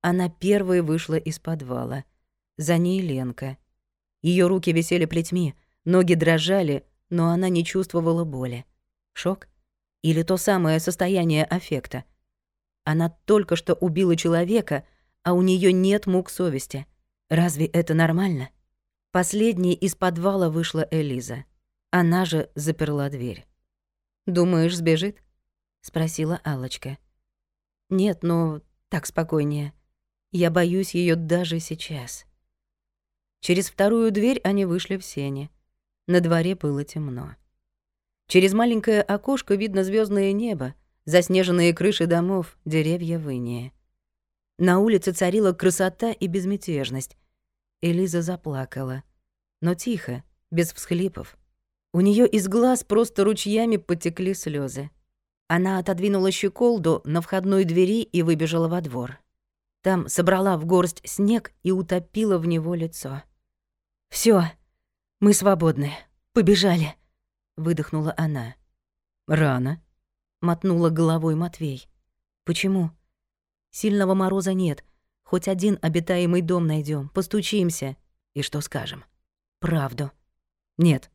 Speaker 2: Она первой вышла из подвала. За ней Ленка. Ее руки висели плетьми, ноги дрожали, но она не чувствовала боли. Шок? Или то самое состояние аффекта? Она только что убила человека, а у нее нет мук совести. Разве это нормально? Последней из подвала вышла Элиза. Она же заперла дверь. «Думаешь, сбежит?» — спросила Алочка. «Нет, но так спокойнее. Я боюсь ее даже сейчас». Через вторую дверь они вышли в сене. На дворе было темно. Через маленькое окошко видно звездное небо, заснеженные крыши домов, деревья в инее. На улице царила красота и безмятежность. Элиза заплакала. Но тихо, без всхлипов. У нее из глаз просто ручьями потекли слезы. Она отодвинула щеколду на входной двери и выбежала во двор. Там собрала в горсть снег и утопила в него лицо. Все, мы свободны. Побежали», — выдохнула она. «Рано», — мотнула головой Матвей. «Почему?» «Сильного мороза нет. Хоть один обитаемый дом найдем, постучимся. И что скажем?» «Правду». «Нет».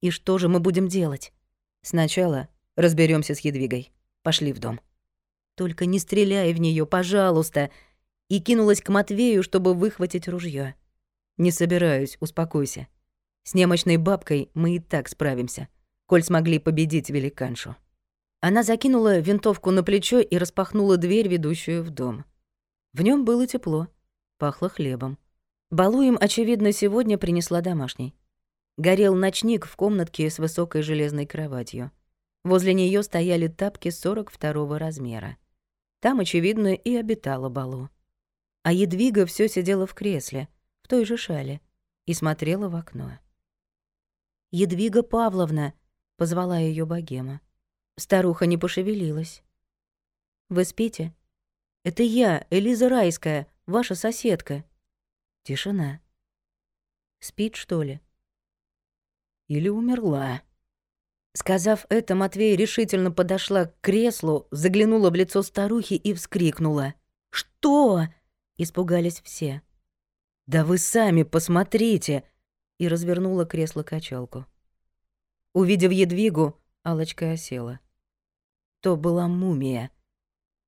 Speaker 2: «И что же мы будем делать?» «Сначала разберемся с Едвигой. Пошли в дом». «Только не стреляй в нее, пожалуйста!» И кинулась к Матвею, чтобы выхватить ружье. «Не собираюсь, успокойся. С немощной бабкой мы и так справимся, коль смогли победить великаншу». Она закинула винтовку на плечо и распахнула дверь, ведущую в дом. В нем было тепло, пахло хлебом. Балу им, очевидно, сегодня принесла домашний. Горел ночник в комнатке с высокой железной кроватью. Возле нее стояли тапки 42 размера. Там, очевидно, и обитала Балу. А Едвига все сидела в кресле, в той же шале, и смотрела в окно. «Едвига Павловна!» — позвала ее богема. Старуха не пошевелилась. «Вы спите?» «Это я, Элиза Райская, ваша соседка». Тишина. «Спит, что ли?» «Или умерла?» Сказав это, Матвей решительно подошла к креслу, заглянула в лицо старухи и вскрикнула. «Что?» — испугались все. «Да вы сами посмотрите!» и развернула кресло-качалку. Увидев Едвигу, алочка осела. То была мумия.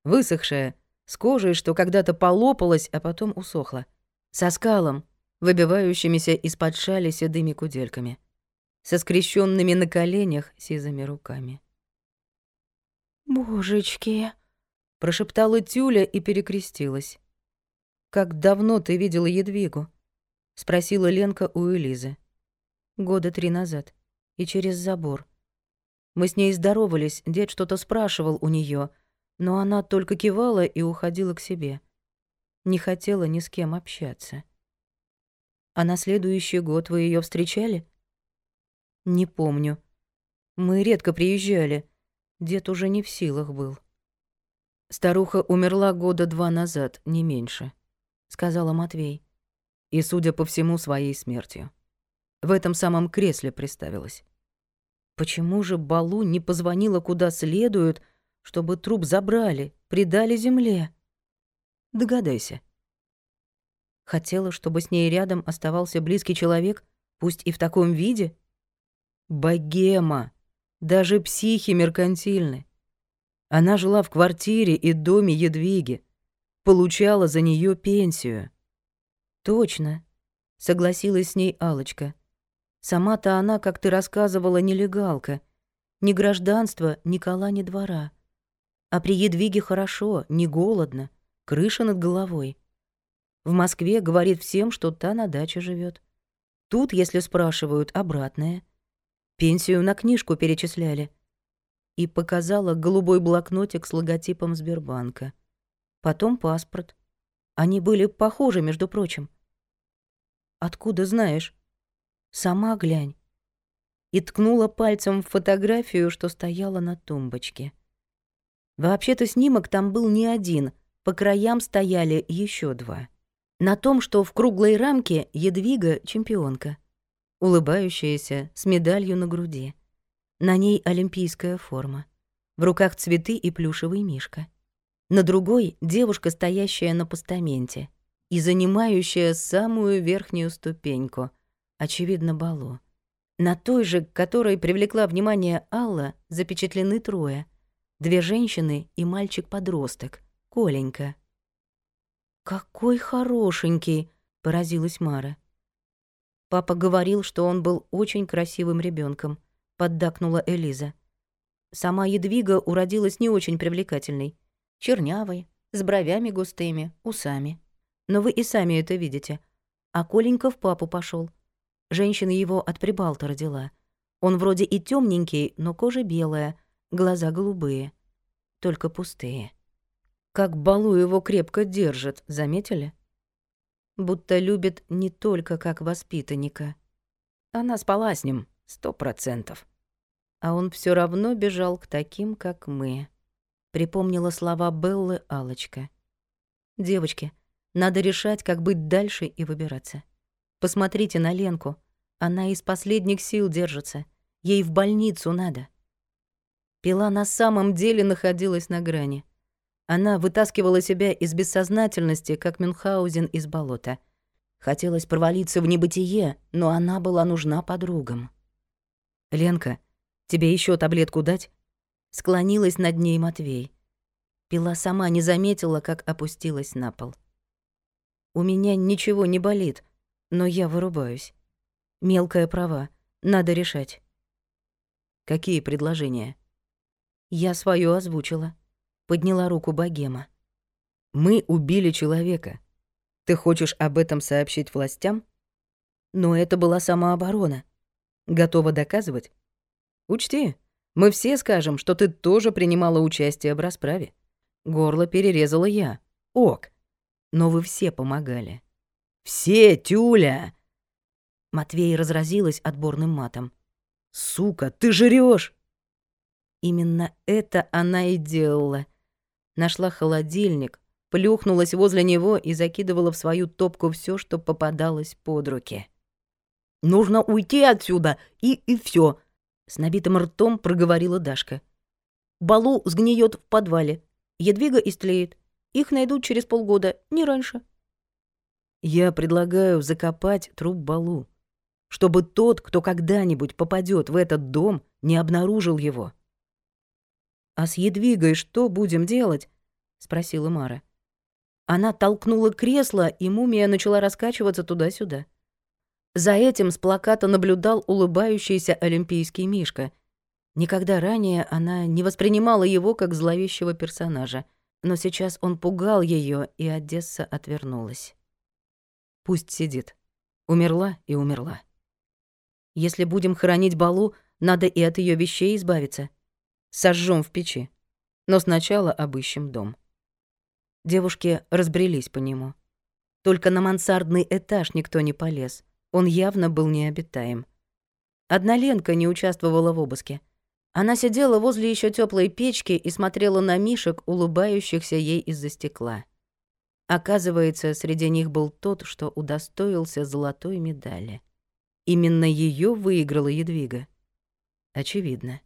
Speaker 2: Высохшая, с кожей, что когда-то полопалась, а потом усохла. Со скалом, выбивающимися из-под шали седыми кудельками. Со скрещенными на коленях сизыми руками. «Божечки!» — прошептала Тюля и перекрестилась. «Как давно ты видела Едвигу?» — спросила Ленка у Элизы. «Года три назад. И через забор. Мы с ней здоровались, дед что-то спрашивал у нее, но она только кивала и уходила к себе. Не хотела ни с кем общаться. А на следующий год вы ее встречали? Не помню. Мы редко приезжали. Дед уже не в силах был. Старуха умерла года два назад, не меньше, сказала Матвей и, судя по всему, своей смертью. В этом самом кресле приставилась. Почему же Балу не позвонила куда следует, чтобы труп забрали, предали земле? Догадайся. Хотела, чтобы с ней рядом оставался близкий человек, пусть и в таком виде? Богема. Даже психи меркантильны. Она жила в квартире и доме Едвиги, получала за нее пенсию. Точно, согласилась с ней Алочка. Сама-то она, как ты рассказывала, нелегалка. Ни гражданства, ни кола, ни двора. А при Едвиге хорошо, не голодно, крыша над головой. В Москве говорит всем, что та на даче живет. Тут, если спрашивают, обратное. Пенсию на книжку перечисляли. И показала голубой блокнотик с логотипом Сбербанка. Потом паспорт. Они были похожи, между прочим. Откуда знаешь? Сама глянь. И ткнула пальцем в фотографию, что стояла на тумбочке. Вообще-то снимок там был не один, по краям стояли еще два. На том, что в круглой рамке Едвига — чемпионка, улыбающаяся, с медалью на груди.
Speaker 1: На ней олимпийская форма. В руках цветы и плюшевый мишка. На другой — девушка, стоящая на постаменте и занимающая самую верхнюю ступеньку, очевидно, балу. На той же, которой привлекла внимание Алла, запечатлены трое. Две женщины и мальчик-подросток, Коленька. «Какой хорошенький!» — поразилась Мара. Папа говорил, что он был очень красивым ребенком, поддакнула Элиза. Сама Едвига уродилась не очень привлекательной. Чернявой, с бровями густыми, усами. Но вы и сами это видите. А Коленька в папу пошел. Женщина его от Прибалта родила. Он вроде и темненький, но кожа белая, глаза голубые. Только пустые. Как Балу его крепко держит, заметили? Будто любит не только как воспитанника. Она спала с ним, сто процентов. А он все равно бежал к таким, как мы. Припомнила слова Беллы алочка «Девочки, надо решать, как быть дальше и выбираться. Посмотрите на Ленку. Она из последних сил держится. Ей в больницу надо». Пила на самом деле находилась на грани. Она вытаскивала себя из бессознательности, как Мюнхгаузен из болота. Хотелось провалиться в небытие, но она была нужна подругам. «Ленка, тебе еще таблетку дать?» Склонилась над ней Матвей. Пила сама не заметила, как опустилась на пол. «У меня ничего не болит, но я вырубаюсь. Мелкая права, надо решать». «Какие предложения?» Я свое озвучила. Подняла руку богема. «Мы убили человека. Ты хочешь об этом сообщить властям?» «Но это была самооборона. Готова доказывать?» «Учти, мы все скажем, что ты тоже принимала участие в расправе. Горло перерезала я. Ок. Но вы все помогали». «Все, Тюля!» Матвей разразилась отборным матом. «Сука, ты жрёшь!» Именно это она и делала — Нашла холодильник, плюхнулась возле него и закидывала в свою топку все, что попадалось под руки. «Нужно уйти отсюда, и, и все, с набитым ртом проговорила Дашка. «Балу сгниет в подвале, Едвига истлеет. Их найдут через полгода, не раньше». «Я предлагаю закопать труп Балу, чтобы тот, кто когда-нибудь попадет в этот дом, не обнаружил его». «А с Едвигой что будем делать?» — спросила Мара. Она толкнула кресло, и мумия начала раскачиваться туда-сюда. За этим с плаката наблюдал улыбающийся олимпийский Мишка. Никогда ранее она не воспринимала его как зловещего персонажа, но сейчас он пугал ее, и Одесса отвернулась. Пусть сидит. Умерла и умерла. Если будем хоронить Балу, надо и от ее вещей избавиться сожжем в печи. Но сначала обыщем дом. Девушки разбрелись по нему. Только на мансардный этаж никто не полез. Он явно был необитаем. Одна Ленка не участвовала в обыске. Она сидела возле еще теплой печки и смотрела на мишек, улыбающихся ей из-за стекла. Оказывается, среди них был тот, что удостоился золотой медали. Именно ее выиграла Едвига. Очевидно.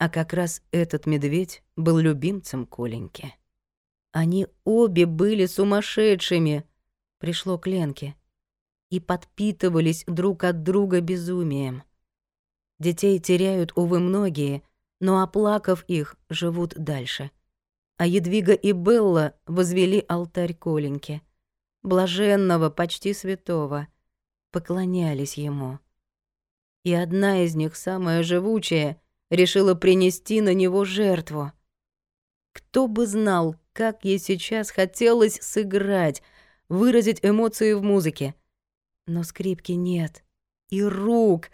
Speaker 1: А как раз этот медведь был любимцем Коленьки. Они обе были сумасшедшими, пришло к Ленке, и подпитывались друг от друга безумием. Детей теряют, увы, многие, но оплакав их, живут дальше. А Едвига и Белла возвели алтарь Коленьке, блаженного, почти святого, поклонялись ему. И одна из них, самая живучая — решила принести на него жертву. Кто бы знал, как ей сейчас хотелось сыграть, выразить эмоции в музыке. Но скрипки нет. И рук.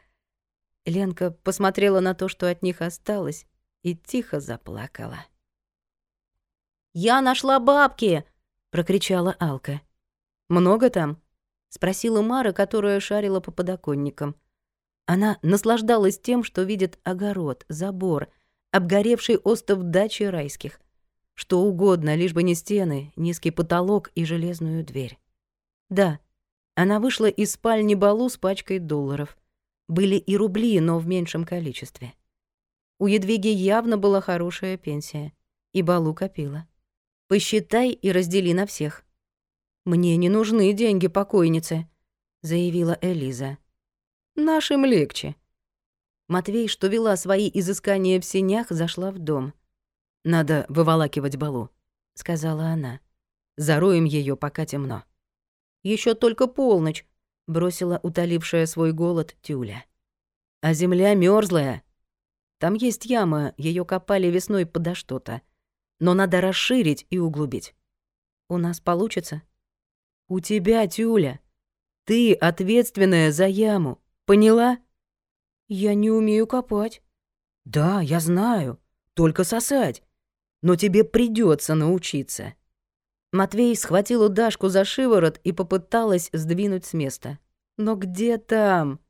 Speaker 1: Ленка посмотрела на то, что от них осталось, и тихо заплакала. «Я нашла бабки!» — прокричала Алка. «Много там?» — спросила Мара, которая шарила по подоконникам. Она наслаждалась тем, что видит огород, забор, обгоревший остов дачи райских. Что угодно, лишь бы не стены, низкий потолок и железную дверь. Да, она вышла из спальни Балу с пачкой долларов. Были и рубли, но в меньшем количестве. У Едвиги явно была хорошая пенсия, и Балу копила. Посчитай и раздели на всех. «Мне не нужны деньги покойницы», — заявила Элиза. «Нашим легче». Матвей, что вела свои изыскания в сенях, зашла в дом. «Надо выволакивать Балу», — сказала она. «Зароем ее, пока темно». Еще только полночь», — бросила утолившая свой голод Тюля. «А земля мерзлая. Там есть яма, ее копали весной подо что-то. Но надо расширить и углубить. У нас получится?» «У тебя, Тюля. Ты ответственная за яму. Поняла?» «Я не умею копать». «Да, я знаю. Только сосать. Но тебе придется научиться». Матвей схватил Дашку за шиворот и попыталась сдвинуть с места. «Но где там?»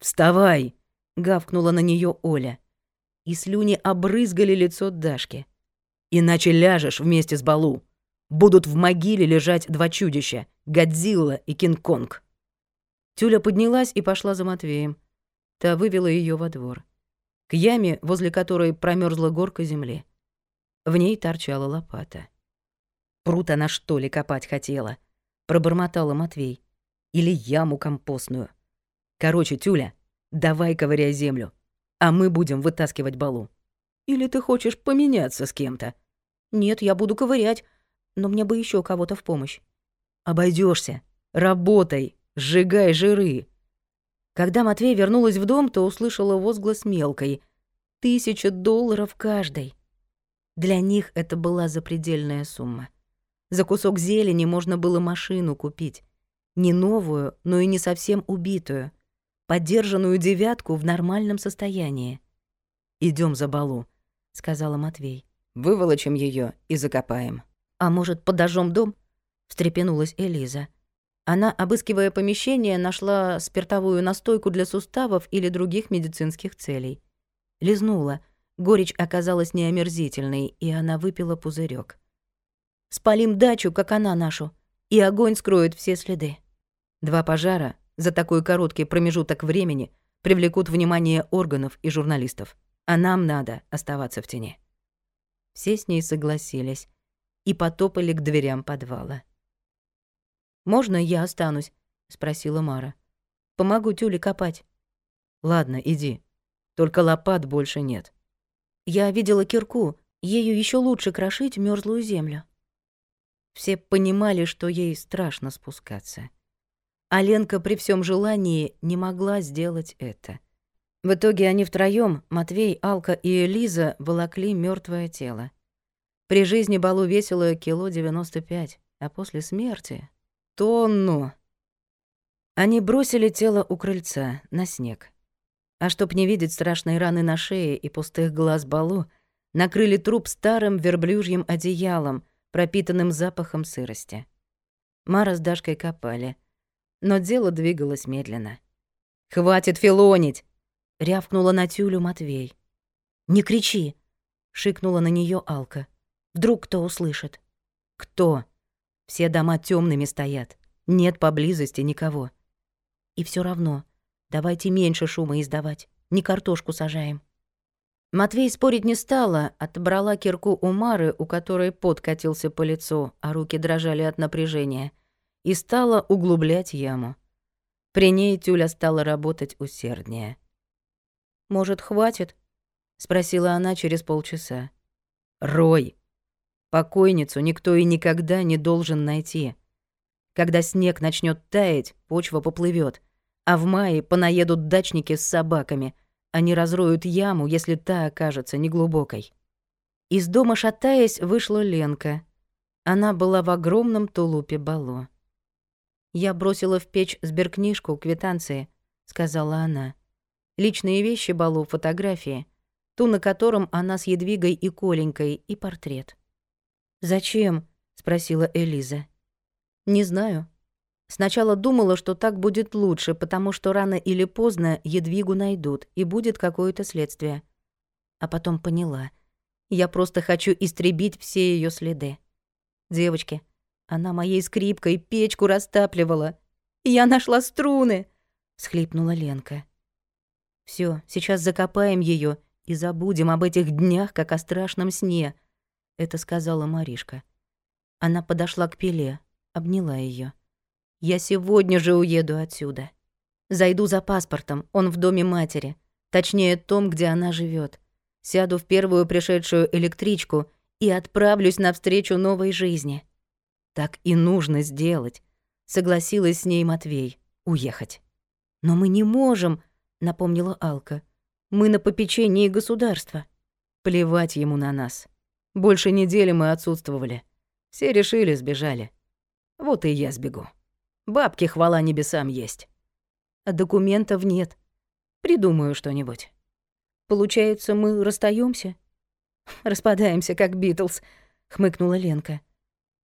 Speaker 1: «Вставай!» — гавкнула на нее Оля. И слюни обрызгали лицо Дашки. «Иначе ляжешь вместе с Балу. Будут в могиле лежать два чудища — Годзилла и Кинг-Конг». Тюля поднялась и пошла за Матвеем. Та вывела ее во двор. К яме, возле которой промерзла горка земли. В ней торчала лопата. Пруд она что ли копать хотела? Пробормотала Матвей. Или яму компостную. Короче, Тюля, давай ковыряй землю, а мы будем вытаскивать балу. Или ты хочешь поменяться с кем-то? Нет, я буду ковырять, но мне бы еще кого-то в помощь. Обойдешься, работай, сжигай жиры. Когда Матвей вернулась в дом, то услышала возглас мелкой. Тысяча долларов каждой. Для них это была запредельная сумма. За кусок зелени можно было машину купить. Не новую, но и не совсем убитую. Поддержанную девятку в нормальном состоянии. Идем за балу», — сказала Матвей. «Выволочим ее и закопаем». «А может, подожжем дом?» — встрепенулась Элиза. Она, обыскивая помещение, нашла спиртовую настойку для суставов или других медицинских целей. Лизнула. Горечь оказалась неомерзительной, и она выпила пузырек. Спалим дачу, как она нашу, и огонь скроет все следы. Два пожара за такой короткий промежуток времени привлекут внимание органов и журналистов, а нам надо оставаться в тени. Все с ней согласились и потопали к дверям подвала. «Можно я останусь?» — спросила Мара. «Помогу Тюле копать». «Ладно, иди. Только лопат больше нет». Я видела кирку, ею еще лучше крошить мерзлую землю. Все понимали, что ей страшно спускаться. А Ленка при всем желании не могла сделать это. В итоге они втроем, Матвей, Алка и Элиза, волокли мертвое тело. При жизни Балу весило кило 95, а после смерти — тонну. Они бросили тело у крыльца, на снег. А чтоб не видеть страшной раны на шее и пустых глаз Балу, накрыли труп старым верблюжьим одеялом — пропитанным запахом сырости. Мара с Дашкой копали, но дело двигалось медленно. «Хватит филонить!» — рявкнула на тюлю Матвей. «Не кричи!» — шикнула на нее Алка. «Вдруг кто услышит?» «Кто?» Все дома темными стоят. Нет поблизости никого. И все равно, давайте меньше шума издавать. Не картошку сажаем. Матвей спорить не стала, отобрала кирку у Мары, у которой пот катился по лицу, а руки дрожали от напряжения, и стала углублять яму. При ней Тюля стала работать усерднее. «Может, хватит?» — спросила она через полчаса. «Рой! Покойницу никто и никогда не должен найти. Когда снег начнет таять, почва поплывет, а в мае понаедут дачники с собаками — они разроют яму, если та окажется неглубокой. Из дома, шатаясь, вышла Ленка. Она была в огромном тулупе Бало. «Я бросила в печь сберкнижку, квитанции», — сказала она. «Личные вещи Балу, фотографии. Ту, на котором она с Едвигой и Коленькой, и портрет». «Зачем?» — спросила Элиза. «Не знаю. Сначала думала, что так будет лучше, потому что рано или поздно Едвигу найдут, и будет какое-то следствие. А потом поняла. Я просто хочу истребить все ее следы. Девочки, она моей скрипкой печку растапливала. Я нашла струны, всхлипнула Ленка. Все, сейчас закопаем ее и забудем об этих днях, как о страшном сне», — это сказала Маришка. Она подошла к Пеле, обняла ее. «Я сегодня же уеду отсюда. Зайду за паспортом, он в доме матери, точнее, том, где она живет. Сяду в первую пришедшую электричку и отправлюсь навстречу новой жизни». «Так и нужно сделать», — согласилась с ней Матвей, — «уехать». «Но мы не можем», — напомнила Алка. «Мы на попечении государства». Плевать ему на нас. Больше недели мы отсутствовали. Все решили, сбежали. Вот и я сбегу. Бабки, хвала небесам, есть. А документов нет. Придумаю что-нибудь. Получается, мы расстаемся? Распадаемся, как Битлз, хмыкнула Ленка.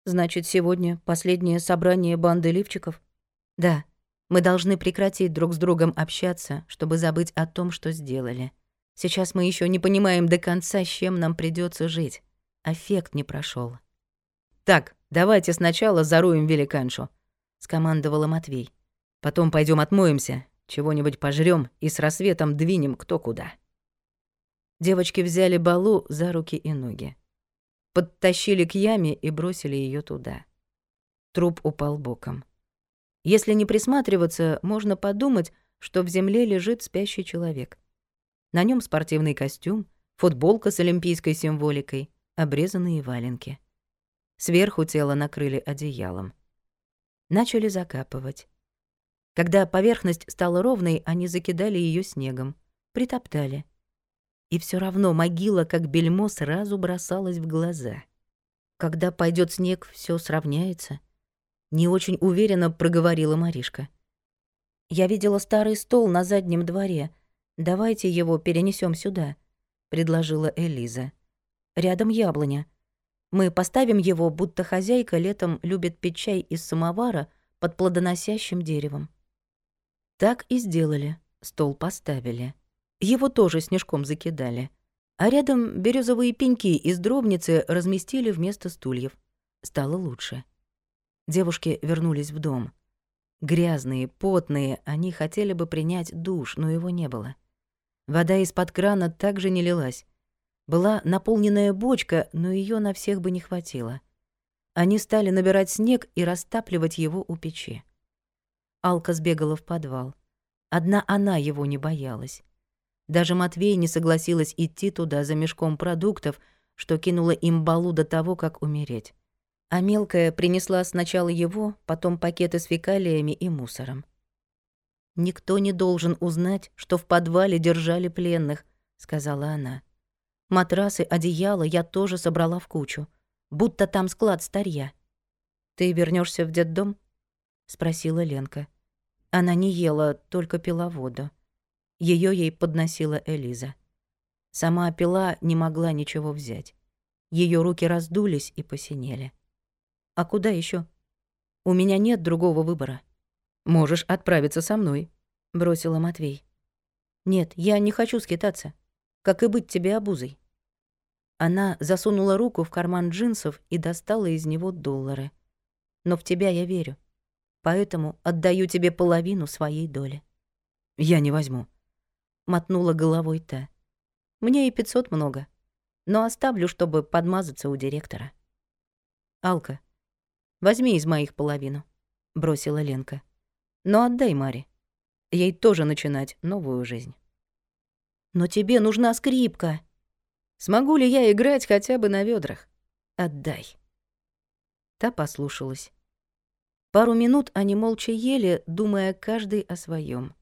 Speaker 1: Значит, сегодня последнее собрание банды лифчиков? Да. Мы должны прекратить друг с другом общаться, чтобы забыть о том, что сделали. Сейчас мы еще не понимаем до конца, с чем нам придется жить. Аффект не прошел. Так, давайте сначала заруем великаншу, скомандовала Матвей. Потом пойдем отмоемся, чего-нибудь пожрем и с рассветом двинем кто куда. Девочки взяли Балу за руки и ноги. Подтащили к яме и бросили ее туда. Труп упал боком. Если не присматриваться, можно подумать, что в земле лежит спящий человек. На нем спортивный костюм, футболка с олимпийской символикой, обрезанные валенки. Сверху тело накрыли одеялом. Начали закапывать. Когда поверхность стала ровной, они закидали ее снегом, притоптали. И все равно могила, как бельмо, сразу бросалась в глаза. Когда пойдет снег, все сравняется — не очень уверенно проговорила Маришка. Я видела старый стол на заднем дворе. Давайте его перенесем сюда, предложила Элиза. Рядом яблоня. Мы поставим его, будто хозяйка летом любит пить чай из самовара под плодоносящим деревом. Так и сделали. Стол поставили. Его тоже снежком закидали. А рядом березовые пеньки из дробницы разместили вместо стульев. Стало лучше. Девушки вернулись в дом. Грязные, потные, они хотели бы принять душ, но его не было. Вода из-под крана также не лилась. Была наполненная бочка, но ее на всех бы не хватило. Они стали набирать снег и растапливать его у печи. Алка сбегала в подвал. Одна она его не боялась. Даже Матвей не согласилась идти туда за мешком продуктов, что кинула им балу до того, как умереть а мелкая принесла сначала его, потом пакеты с фекалиями и мусором. «Никто не должен узнать, что в подвале держали пленных», — сказала она. «Матрасы, одеяло я тоже собрала в кучу, будто там склад старья». «Ты вернешься в детдом?» — спросила Ленка. Она не ела, только пила воду. Ее ей подносила Элиза. Сама пила не могла ничего взять. Ее руки раздулись и посинели. А куда еще? У меня нет другого выбора. Можешь отправиться со мной, бросила Матвей. Нет, я не хочу скитаться. Как и быть тебе обузой. Она засунула руку в карман джинсов и достала из него доллары. Но в тебя я верю. Поэтому отдаю тебе половину своей доли. Я не возьму. Мотнула головой та. Мне и пятьсот много. Но оставлю, чтобы подмазаться у директора. Алка, Возьми из моих половину», — бросила Ленка. «Но отдай Маре. Ей тоже начинать новую жизнь». «Но тебе нужна скрипка». «Смогу ли я играть хотя бы на ведрах? Отдай». Та послушалась. Пару минут они молча ели, думая каждый о своем.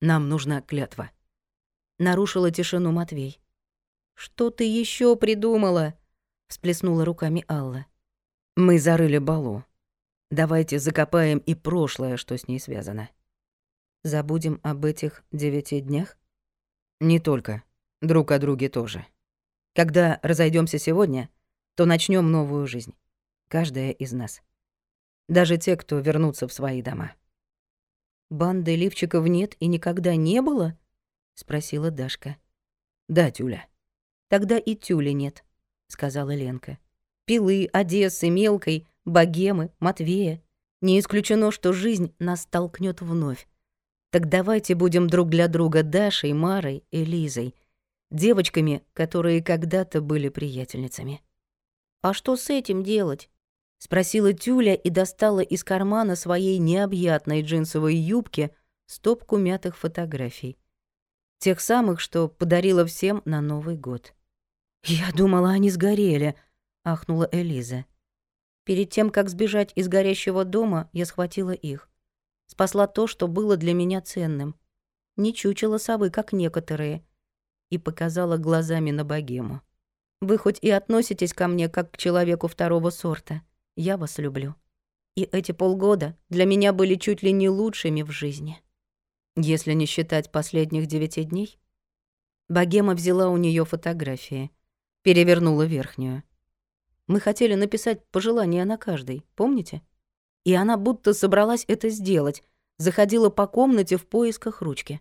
Speaker 1: «Нам нужна клятва», — нарушила тишину Матвей. «Что ты еще придумала?» — всплеснула руками Алла. Мы зарыли Балу. Давайте закопаем и прошлое, что с ней связано. Забудем об этих девяти днях? Не только. Друг о друге тоже. Когда разойдемся сегодня, то начнем новую жизнь. Каждая из нас. Даже те, кто вернутся в свои дома. «Банды лифчиков нет и никогда не было?» — спросила Дашка. «Да, Тюля». «Тогда и Тюли нет», — сказала Ленка. Пилы, Одессы, Мелкой, Богемы, Матвея. Не исключено, что жизнь нас толкнет вновь. Так давайте будем друг для друга Дашей, Марой и Лизой девочками, которые когда-то были приятельницами. «А что с этим делать?» — спросила Тюля и достала из кармана своей необъятной джинсовой юбки стопку мятых фотографий. Тех самых, что подарила всем на Новый год. «Я думала, они сгорели», — ахнула Элиза. Перед тем, как сбежать из горящего дома, я схватила их. Спасла то, что было для меня ценным. Не чучело совы, как некоторые. И показала глазами на богему. Вы хоть и относитесь ко мне как к человеку второго сорта. Я вас люблю. И эти полгода для меня были чуть ли не лучшими в жизни. Если не считать последних девяти дней. Богема взяла у нее фотографии. Перевернула верхнюю. Мы хотели написать пожелания на каждой, помните? И она будто собралась это сделать, заходила по комнате в поисках ручки.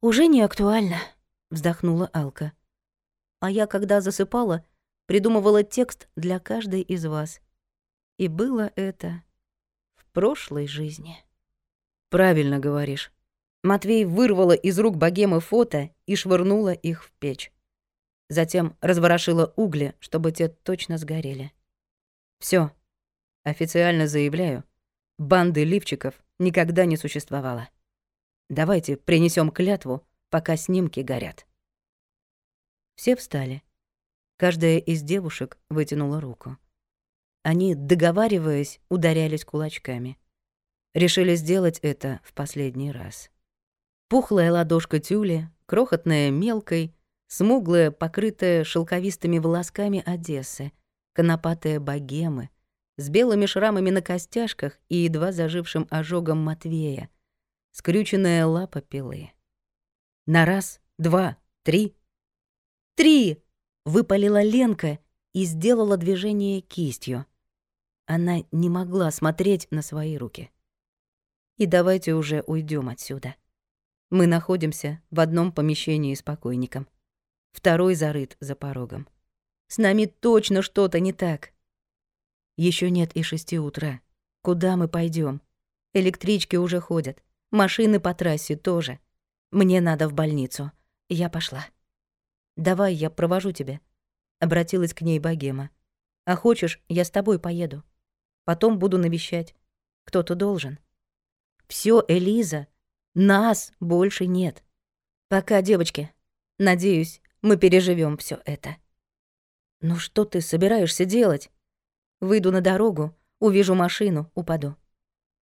Speaker 1: «Уже не актуально», — вздохнула Алка. А я, когда засыпала, придумывала текст для каждой из вас. И было это в прошлой жизни. Правильно говоришь. Матвей вырвала из рук богемы фото и швырнула их в печь. Затем разворошила угли, чтобы те точно сгорели. Все. Официально заявляю, банды лифчиков никогда не существовало. Давайте принесем клятву, пока снимки горят. Все встали. Каждая из девушек вытянула руку. Они, договариваясь, ударялись кулачками. Решили сделать это в последний раз. Пухлая ладошка тюли, крохотная мелкой, смуглая, покрытая шелковистыми волосками Одессы, конопатая богемы, с белыми шрамами на костяшках и едва зажившим ожогом Матвея, скрюченная лапа пилы. На раз, два, три — Три!» — выпалила Ленка и сделала движение кистью. Она не могла смотреть на свои руки. «И давайте уже уйдем отсюда. Мы находимся в одном помещении с покойником. Второй зарыт за порогом. С нами точно что-то не так. Еще нет и шести утра. Куда мы пойдем? Электрички уже ходят. Машины по трассе тоже. Мне надо в больницу. Я пошла. «Давай, я провожу тебя», — обратилась к ней богема. «А хочешь, я с тобой поеду. Потом буду навещать. Кто-то должен». Все, Элиза, нас больше нет. Пока, девочки. Надеюсь, мы переживем все это. Ну что ты собираешься делать? Выйду на дорогу, увижу машину, упаду.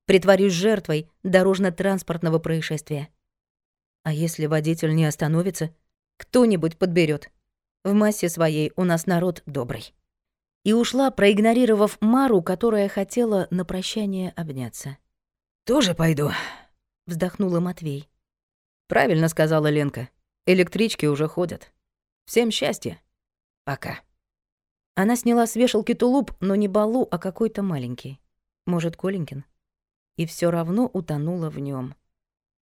Speaker 1: Притворюсь жертвой дорожно-транспортного происшествия. А если водитель не остановится, кто-нибудь подберет. В массе своей у нас народ добрый. И ушла, проигнорировав Мару, которая хотела на прощание обняться.
Speaker 2: «Тоже пойду», — вздохнула Матвей. «Правильно сказала Ленка. Электрички уже ходят. Всем счастья. Пока».
Speaker 1: Она сняла с вешалки тулуп, но не Балу, а какой-то маленький. Может, Коленькин. И все равно утонула в нем.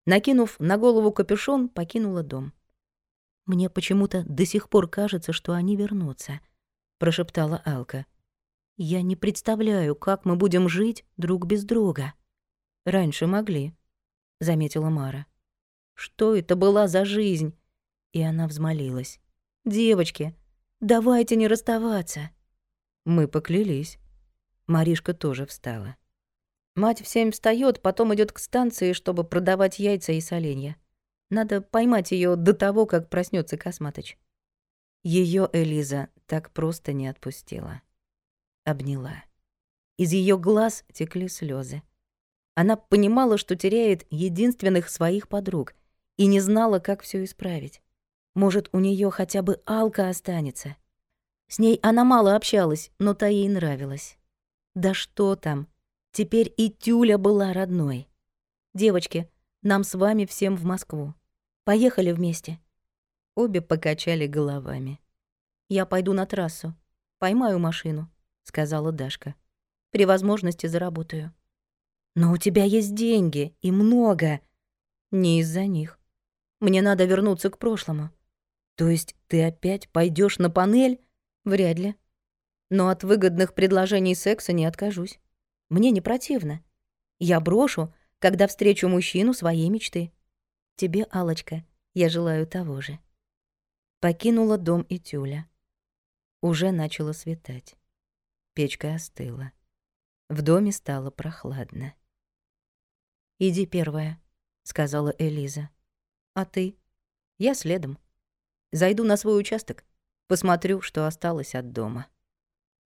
Speaker 1: Накинув на голову капюшон, покинула дом. Мне почему-то до сих пор кажется, что они вернутся, прошептала Алка. Я не представляю, как мы будем жить друг без друга. Раньше могли, заметила Мара. Что это была за жизнь? И она взмолилась. Девочки, давайте не расставаться. Мы поклялись. Маришка тоже встала. Мать в семь встаёт, потом идёт к станции, чтобы продавать яйца и соленья. Надо поймать ее до того, как проснется Косматыч. Ее Элиза так просто не отпустила. Обняла. Из ее глаз текли слезы. Она понимала, что теряет единственных своих подруг и не знала, как все исправить. Может, у нее хотя бы Алка останется. С ней она мало общалась, но та ей нравилась. Да что там, теперь и Тюля была родной. Девочки, нам с вами всем в Москву. Поехали вместе». Обе покачали головами. «Я пойду на трассу. Поймаю машину», — сказала Дашка. «При возможности заработаю». «Но у тебя есть деньги, и много». «Не из-за них. Мне надо вернуться к прошлому». «То есть ты опять пойдешь на панель?» «Вряд ли. Но от выгодных предложений секса не откажусь. Мне не противно. Я брошу, когда встречу мужчину своей мечты. Тебе, алочка я желаю того же. Покинула дом и тюля. Уже начало светать. Печка остыла. В доме стало прохладно. «Иди первая», — сказала Элиза. «А ты?» «Я следом. Зайду на свой участок, посмотрю, что осталось от дома».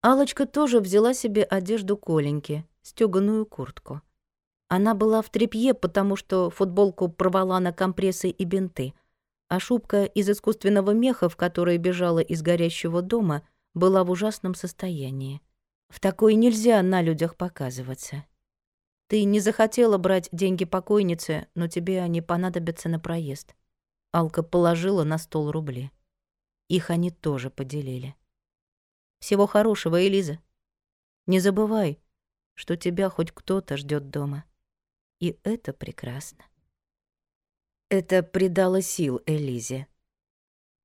Speaker 1: Алочка тоже взяла себе одежду Коленьки, стёганую куртку. Она была в тряпье, потому что футболку порвала на компрессы и бинты, а шубка из искусственного меха, в которой бежала из горящего дома, была в ужасном состоянии. В такой нельзя на людях показываться. Ты не захотела брать деньги покойницы, но тебе они понадобятся на проезд. Алка положила на стол рубли. Их они тоже поделили. Всего хорошего, Элиза. Не забывай, что тебя хоть кто-то ждет дома. И это прекрасно. Это придало сил Элизе.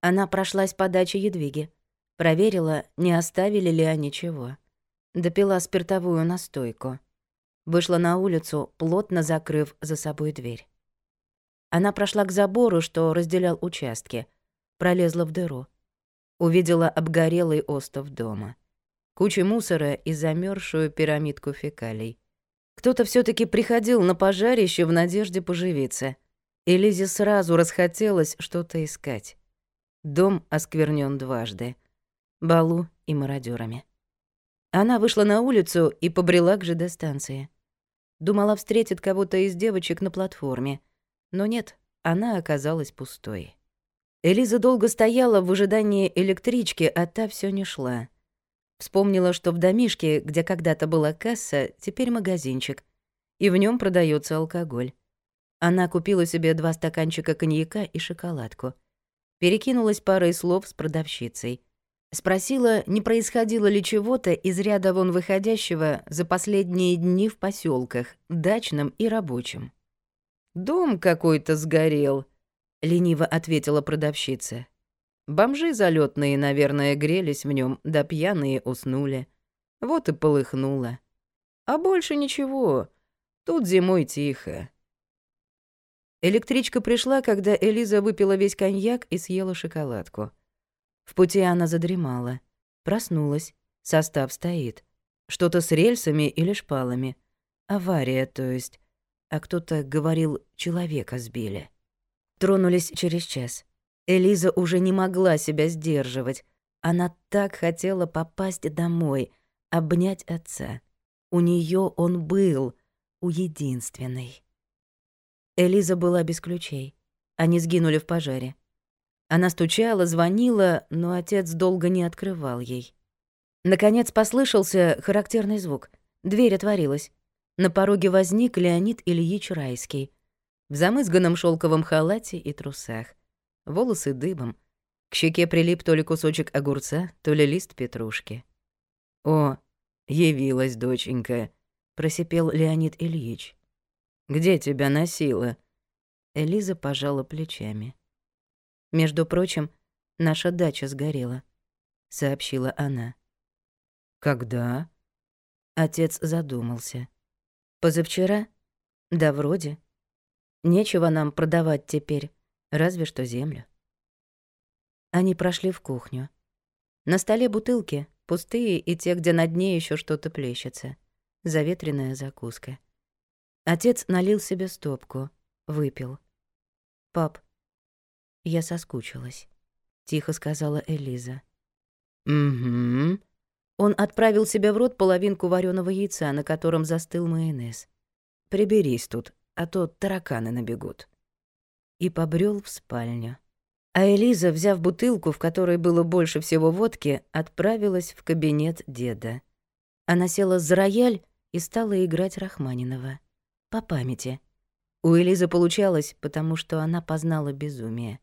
Speaker 1: Она прошлась по даче Едвиги, проверила, не оставили ли они чего. Допила спиртовую настойку. Вышла на улицу, плотно закрыв за собой дверь. Она прошла к забору, что разделял участки, пролезла в дыру. Увидела обгорелый остов дома. Кучу мусора и замерзшую пирамидку фекалий. Кто-то все таки приходил на пожарище в надежде поживиться. И Лизе сразу расхотелось что-то искать. Дом осквернен дважды. Балу и мародерами. Она вышла на улицу и побрела к ЖД-станции. Думала, встретит кого-то из девочек на платформе. Но нет, она оказалась пустой. Элиза долго стояла в ожидании электрички, а та все не шла. Вспомнила, что в домишке, где когда-то была касса, теперь магазинчик, и в нем продается алкоголь. Она купила себе два стаканчика коньяка и шоколадку. Перекинулась парой слов с продавщицей. Спросила, не происходило ли чего-то из ряда вон выходящего за последние дни в поселках, дачном и рабочем. «Дом какой-то сгорел», — лениво ответила продавщица. Бомжи залетные, наверное, грелись в нем, да пьяные уснули. Вот и полыхнуло. А больше ничего. Тут зимой тихо. Электричка пришла, когда Элиза выпила весь коньяк и съела шоколадку. В пути она задремала. Проснулась. Состав стоит. Что-то с рельсами или шпалами. Авария, то есть. А кто-то говорил, человека сбили. Тронулись через час. Элиза уже не могла себя сдерживать. Она так хотела попасть домой, обнять отца. У нее он был, у единственной. Элиза была без ключей. Они сгинули в пожаре. Она стучала, звонила, но отец долго не открывал ей. Наконец послышался характерный звук. Дверь отворилась. На пороге возник Леонид Ильич Райский в замызганном шелковом халате и трусах волосы дыбом. К щеке прилип то ли кусочек огурца, то ли лист петрушки. «О, явилась доченька», — просипел Леонид Ильич. «Где тебя носила?» Элиза пожала плечами. «Между прочим, наша дача сгорела», — сообщила она. «Когда?» Отец задумался. «Позавчера? Да вроде. Нечего нам продавать теперь разве что землю. Они прошли в кухню. На столе бутылки, пустые и те, где на дне еще что-то плещется. Заветренная закуска. Отец налил себе стопку, выпил. «Пап, я соскучилась», — тихо сказала Элиза. «Угу». Он отправил себе в рот половинку вареного яйца, на котором застыл майонез. «Приберись тут, а то тараканы набегут» и побрел в спальню. А Элиза, взяв бутылку, в которой было больше всего водки, отправилась в кабинет деда. Она села за рояль и стала играть Рахманинова. По памяти. У Элизы получалось, потому что она познала безумие.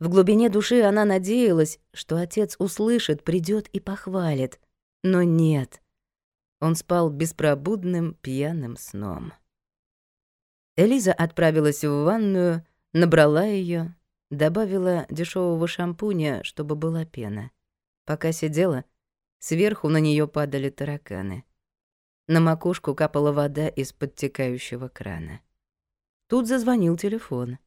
Speaker 1: В глубине души она надеялась, что отец услышит, придет и похвалит. Но нет. Он спал беспробудным пьяным сном. Элиза отправилась в ванную, Набрала ее, добавила дешевого шампуня, чтобы была пена. Пока сидела, сверху на нее падали тараканы. На макушку капала вода из подтекающего крана. Тут зазвонил телефон.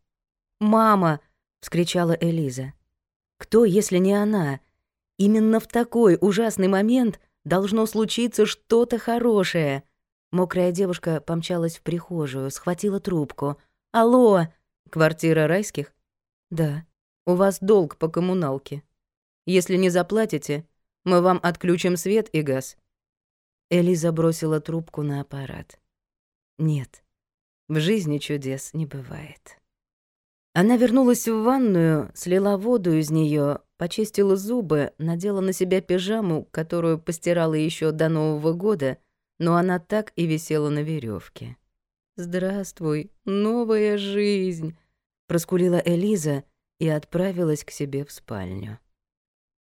Speaker 1: «Мама!» — вскричала Элиза. Кто, если не она? Именно в такой ужасный момент должно случиться что-то хорошее. Мокрая девушка помчалась в прихожую, схватила трубку. «Алло!» «Квартира райских?» «Да. У вас долг по коммуналке. Если не заплатите, мы вам отключим свет и газ». Элиза бросила трубку на аппарат. «Нет, в жизни чудес не бывает». Она вернулась в ванную, слила воду из нее, почистила зубы, надела на себя пижаму, которую постирала еще до Нового года, но она так и висела на веревке. «Здравствуй, новая жизнь!» — проскулила Элиза и отправилась к себе в спальню.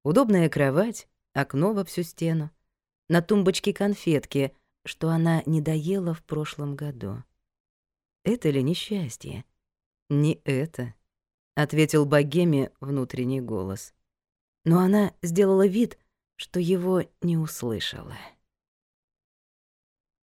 Speaker 1: Удобная кровать, окно во всю стену, на тумбочке конфетки, что она не доела в прошлом году. Это ли несчастье? Не это, ответил богеме внутренний голос. Но она сделала вид, что его не услышала.